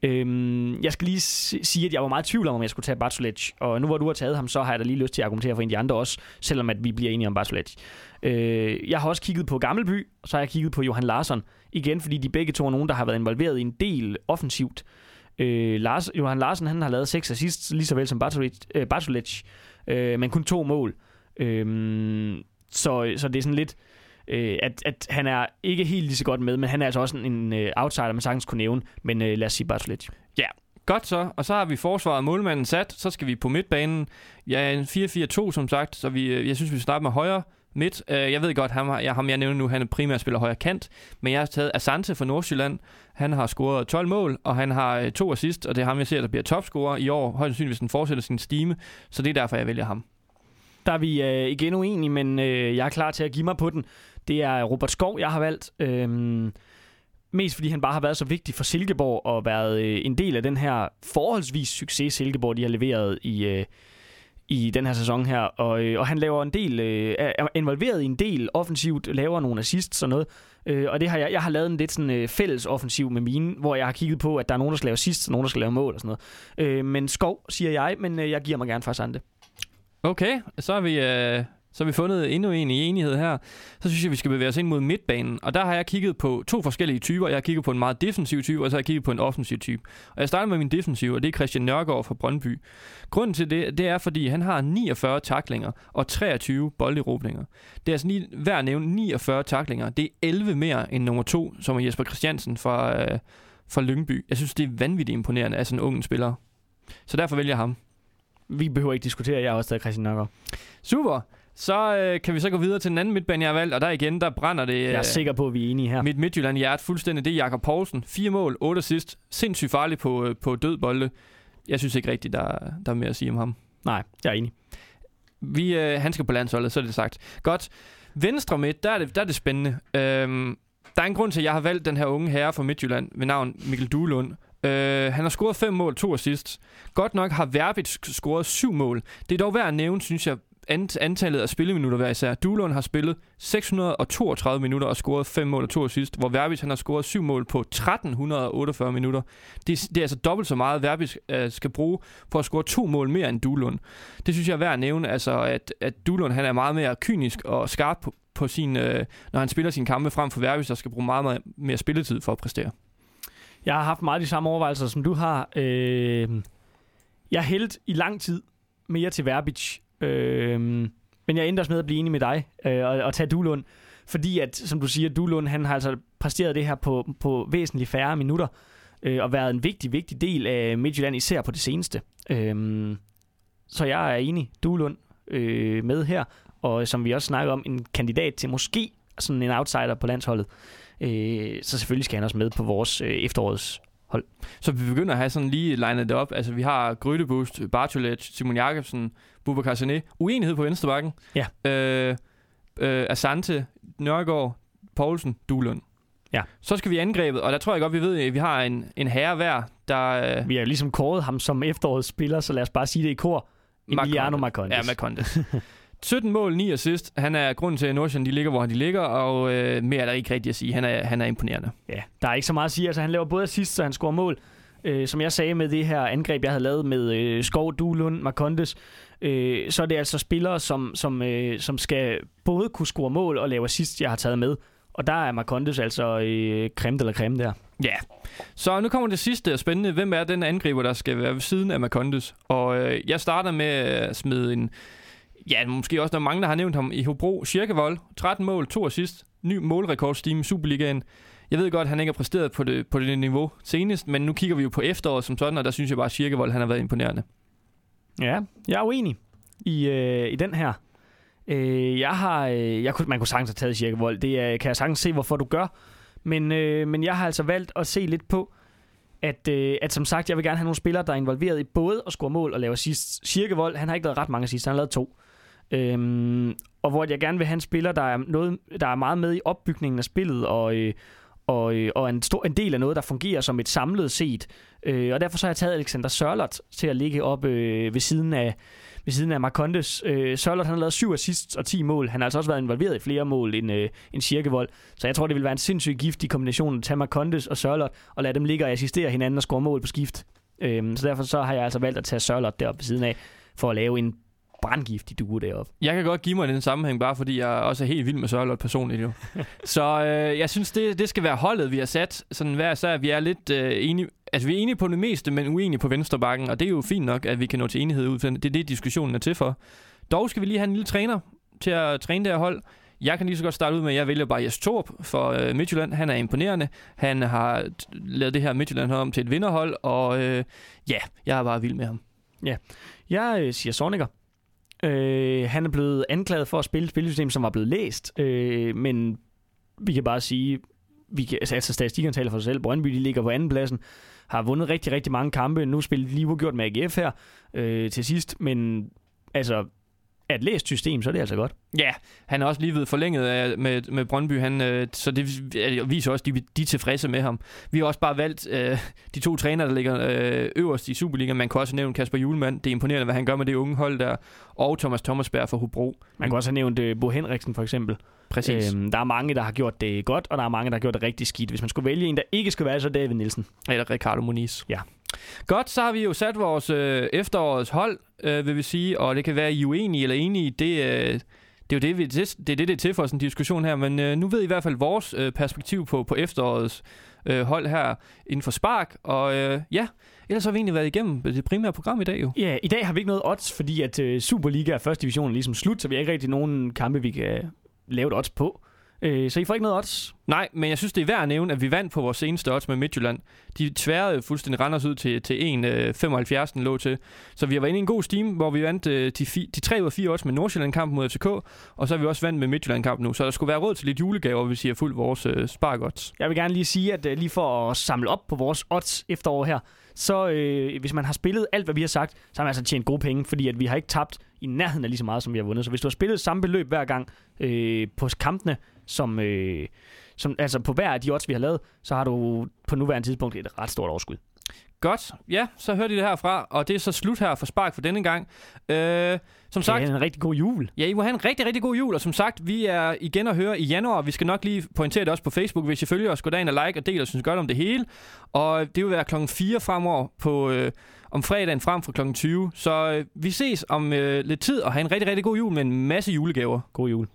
Øhm, jeg skal lige sige, at jeg var meget i tvivl om, om jeg skulle tage Bartolec, og nu hvor du har taget ham, så har jeg da lige lyst til at argumentere for en af de andre også, selvom at vi bliver enige om Bartolec. Øh, jeg har også kigget på Gammelby, og så har jeg kigget på Johan Larsson, igen fordi de begge to er nogen, der har været involveret i en del offensivt. Øh, Lars, Johan Larsen han har lavet seks assists, lige så vel som Bartolic. øh, Bartolec øh, men kun to mål. Øh, så, så det er sådan lidt, øh, at, at han er ikke helt lige så godt med, men han er altså også en, øh, outsider, man sagtens kunne nævne, men øh, lad os sige Bartolec. Godt så, og så har vi forsvaret og målmanden sat, så skal vi på midtbanen. Ja, en 4-4-2 som sagt, så vi, øh, jeg synes, vi skal starte med højre midt. Øh, Jeg ved godt, ham, jeg, ham jeg nævner nu, han er primært spiller højre kant, men jeg har taget Asante fra Nordsjælland. Han har scoret 12 mål, og han har øh, to assist, og det er ham, jeg ser, der bliver topscorer i år, højst sandsynligt, hvis han fortsætter sin stime, så det er derfor, jeg vælger ham. Der er vi øh, igen uenige, men øh, jeg er klar til at give mig på den. Det er Robert Skov, jeg har valgt. Øhm, mest fordi han bare har været så vigtig for Silkeborg og været øh, en del af den her forholdsvis succes, Silkeborg de har leveret i, øh, i den her sæson her. Og, øh, og han laver en del, øh, er involveret i en del offensivt, laver nogle assists og noget. Øh, og det har jeg, jeg har lavet en lidt sådan øh, fælles offensiv med mine, hvor jeg har kigget på, at der er nogen, der skal lave assists, og nogen, der skal lave mål og sådan noget. Øh, men Skov, siger jeg, men øh, jeg giver mig gerne for Sande. Okay, så er vi, øh, så har vi fundet endnu en i enighed her. Så synes jeg, vi skal bevæge os ind mod midtbanen. Og der har jeg kigget på to forskellige typer. Jeg har kigget på en meget defensiv type, og så har jeg kigget på en offensiv type. Og jeg starter med min defensiv, og det er Christian Nørgaard fra Brøndby. Grunden til det, det er, fordi han har 49 taklinger og 23 bolderobringer. Det er altså lige værd at nævne 49 taklinger. Det er 11 mere end nummer to, som er Jesper Christiansen fra, øh, fra Lyngby. Jeg synes, det er vanvittigt imponerende af sådan en ung spiller. Så derfor vælger jeg ham. Vi behøver ikke diskutere, jeg har også taget Christian Nørgaard. Super. Så øh, kan vi så gå videre til den anden midtbane, jeg har valgt, og der igen, der brænder det Jeg er øh, sikker på, at vi er enige her. mit Midtjylland hjert fuldstændig. Det er Jakob Poulsen. Fire mål, otte assist. Sindssygt farlig på, øh, på død bolde. Jeg synes ikke rigtigt, der, der er mere at sige om ham. Nej, jeg er enig. Vi, øh, han skal på landsholdet, så er det sagt. Godt. Venstre midt, der er det, der er det spændende. Øhm, der er en grund til, at jeg har valgt den her unge herre fra Midtjylland ved navn Mikkel Duelund. Øh, han har scoret fem mål, to assist. Godt nok har Verbit scoret syv mål. Det er dog værd at nævne, synes jeg, ant- antallet af spilleminutter hver især. Duelund har spillet 632 minutter og scoret 5 mål og 2 assist, hvor Verbis han har scoret 7 mål på 1348 minutter. Det, er- det er altså dobbelt så meget, Verbis øh, skal bruge for at score to mål mere end Duelund. Det synes jeg er værd at nævne, altså at, at Duelund han er meget mere kynisk og skarp på, på sin, øh, når han spiller sine kampe frem for Verbis, der skal bruge meget, meget mere spilletid for at præstere. Jeg har haft meget de samme overvejelser, som du har. Øh, jeg hældt i lang tid mere til Verbic. Øh, Men jeg endte også med at blive enig med dig øh, og, og tage Dulund, Fordi at, som du siger, Dulund han har altså præsteret det her på, på væsentligt færre minutter. Øh, og været en vigtig, vigtig del af Midtjylland, især på det seneste. Øh, så jeg er enig. Dulund øh, med her. Og som vi også snakker om, en kandidat til måske sådan en outsider på landsholdet. Øh, så selvfølgelig skal han også med på vores øh, efterårets så vi begynder at have sådan lige legnet det op. Altså, vi har Grydebust, Bartolet, Simon Jakobsen, Bubakar Sané. Uenighed på venstrebakken. Ja. Øh, øh, Asante, Nørgaard, Poulsen, Duelund. Ja. Så skal vi angrebet, og der tror jeg godt, vi ved, at vi har en, en herre hver, der... Øh, Vi har jo ligesom kåret ham som efterårets spiller, så lad os bare sige det i kor. Emiliano Marcondes. Ja, Marcondes. 17 mål, 9 assist. Han er grunden til, at Nordsjælland de ligger, hvor de ligger, og øh, mere er der ikke rigtigt at sige. Han er, han er imponerende. Ja, der er ikke så meget at sige. Altså, han laver både assist, så han scorer mål. Øh, som jeg sagde med det her angreb, jeg havde lavet med øh, Skov, Duelund, Marcondes, øh, så er det altså spillere, som, som, øh, som skal både kunne score mål og lave assist, jeg har taget med. Og der er Marcondes altså øh, creme eller creme der. Ja. Så nu kommer det sidste og spændende. Hvem er den angriber, der skal være ved siden af Marcondes? Og øh, jeg starter med at smide en... Ja, måske også, der er mange, der har nævnt ham i Hobro. Kirkevold, 13 mål, 2 assist. Ny målrekordstime i Superligaen. Jeg ved godt, at han ikke har præsteret på det, på det niveau senest, men nu kigger vi jo på efteråret som sådan, og der synes jeg bare, at Kirkevold han har været imponerende. Ja, jeg er uenig i, øh, i den her. Øh, jeg har, øh, jeg kunne, man kunne sagtens have taget Kirkevold. Det øh, kan jeg sagtens se, hvorfor du gør. Men, øh, men jeg har altså valgt at se lidt på, at, øh, at som sagt, jeg vil gerne have nogle spillere, der er involveret i både at score mål og lave assist. Kirkevold, han har ikke lavet ret mange assist, han har lavet to. Øhm, og hvor jeg gerne vil have en spiller, der er, noget, der er meget med i opbygningen af spillet, og, øh, og, øh, og en, stor, en del af noget, der fungerer som et samlet set. Øh, og derfor så har jeg taget Alexander Sørlot til at ligge op øh, ved siden af ved siden af Marcondes. Øh, Sørlot, han har lavet syv assists og 10 mål. Han har altså også været involveret i flere mål end, øh, end Cirkevold. Så jeg tror, det vil være en sindssygt giftig kombination at tage Marcondes og Sørlot og lade dem ligge og assistere hinanden og score mål på skift. Øh, så derfor så har jeg altså valgt at tage Sørlot deroppe ved siden af for at lave en brandgiftig duo deroppe. Jeg kan godt give mig den sammenhæng, bare fordi jeg også er helt vild med Sørlot personligt jo. så øh, jeg synes, det, det skal være holdet, vi har sat. Sådan hver så vi er lidt øh, enige. Altså, vi er enige på det meste, men uenige på venstrebakken, og det er jo fint nok, at vi kan nå til enighed ud. for Det er det, diskussionen er til for. Dog skal vi lige have en lille træner til at træne det her hold. Jeg kan lige så godt starte ud med, at jeg vælger bare Jes Torp for øh, Midtjylland. Han er imponerende. Han har lavet det her Midtjylland om til et vinderhold, og øh, ja, jeg er bare vild med ham. Jeg øh, siger Sorniger. Øh, han er blevet anklaget for at spille et spilsystem, som var blevet læst, øh, men vi kan bare sige, vi kan, altså, altså statistikken taler for sig selv. Brøndby de ligger på anden pladsen, har vundet rigtig, rigtig mange kampe. Nu spiller de lige gjort med AGF her øh, til sidst, men altså, et læst system, så er det altså godt. Ja, han er også lige ved forlænget af, med, med Brøndby, han, øh, så det viser også, at de, de er tilfredse med ham. Vi har også bare valgt øh, de to trænere, der ligger øh, øverst i Superligaen. Man kan også nævne Kasper Julemand. Det er imponerende, hvad han gør med det unge hold der. Og Thomas Thomasberg fra Hobro. Man kan også have nævnt øh, Bo Henriksen for eksempel. Præcis. Øhm, der er mange, der har gjort det godt, og der er mange, der har gjort det rigtig skidt. Hvis man skulle vælge en, der ikke skulle være, så er David Nielsen. Eller Ricardo Moniz. Ja. Godt, så har vi jo sat vores øh, efterårets hold, øh, vil vi sige, og det kan være, I er uenige eller enige. Det, øh, det er jo det, vi, det, det, er det, det er til for sådan en diskussion her, men øh, nu ved I i hvert fald vores øh, perspektiv på, på efterårets øh, hold her inden for Spark, og øh, ja, ellers har vi egentlig været igennem det primære program i dag jo. Ja, i dag har vi ikke noget odds, fordi at øh, Superliga og første division er ligesom slut, så vi har ikke rigtig nogen kampe, vi kan lave et odds på. Øh, så I får ikke noget odds. Nej, men jeg synes, det er værd at nævne, at vi vandt på vores seneste odds med Midtjylland. De tværede fuldstændig Randers ud til, til 1,75 den lå til. Så vi var inde i en god steam, hvor vi vandt øh, de, fi, de 3 ud af 4 odds med Nordsjælland-kampen mod FCK, og så har vi også vandt med Midtjylland-kampen nu. Så der skulle være råd til lidt julegaver, hvis I har fuldt vores øh, spargodds. Jeg vil gerne lige sige, at øh, lige for at samle op på vores odds efterår her, så øh, hvis man har spillet alt, hvad vi har sagt, så har man altså tjent gode penge, fordi at vi har ikke tabt i nærheden af lige så meget, som vi har vundet. Så hvis du har spillet samme beløb hver gang øh, på kampene, som, øh, som, altså på hver af de odds, vi har lavet, så har du på nuværende tidspunkt et ret stort overskud. Godt, ja, så hørte I det herfra, og det er så slut her for Spark for denne gang. Øh, som sagt, en rigtig god jul. Ja, I må have en rigtig, rigtig god jul, og som sagt, vi er igen at høre i januar. Vi skal nok lige pointere det også på Facebook, hvis I følger os. Gå derind og like og del og synes godt om det hele. Og det vil være klokken 4 fremover på, øh, om fredagen frem for klokken 20. Så øh, vi ses om øh, lidt tid, og have en rigtig, rigtig god jul med en masse julegaver. God jul.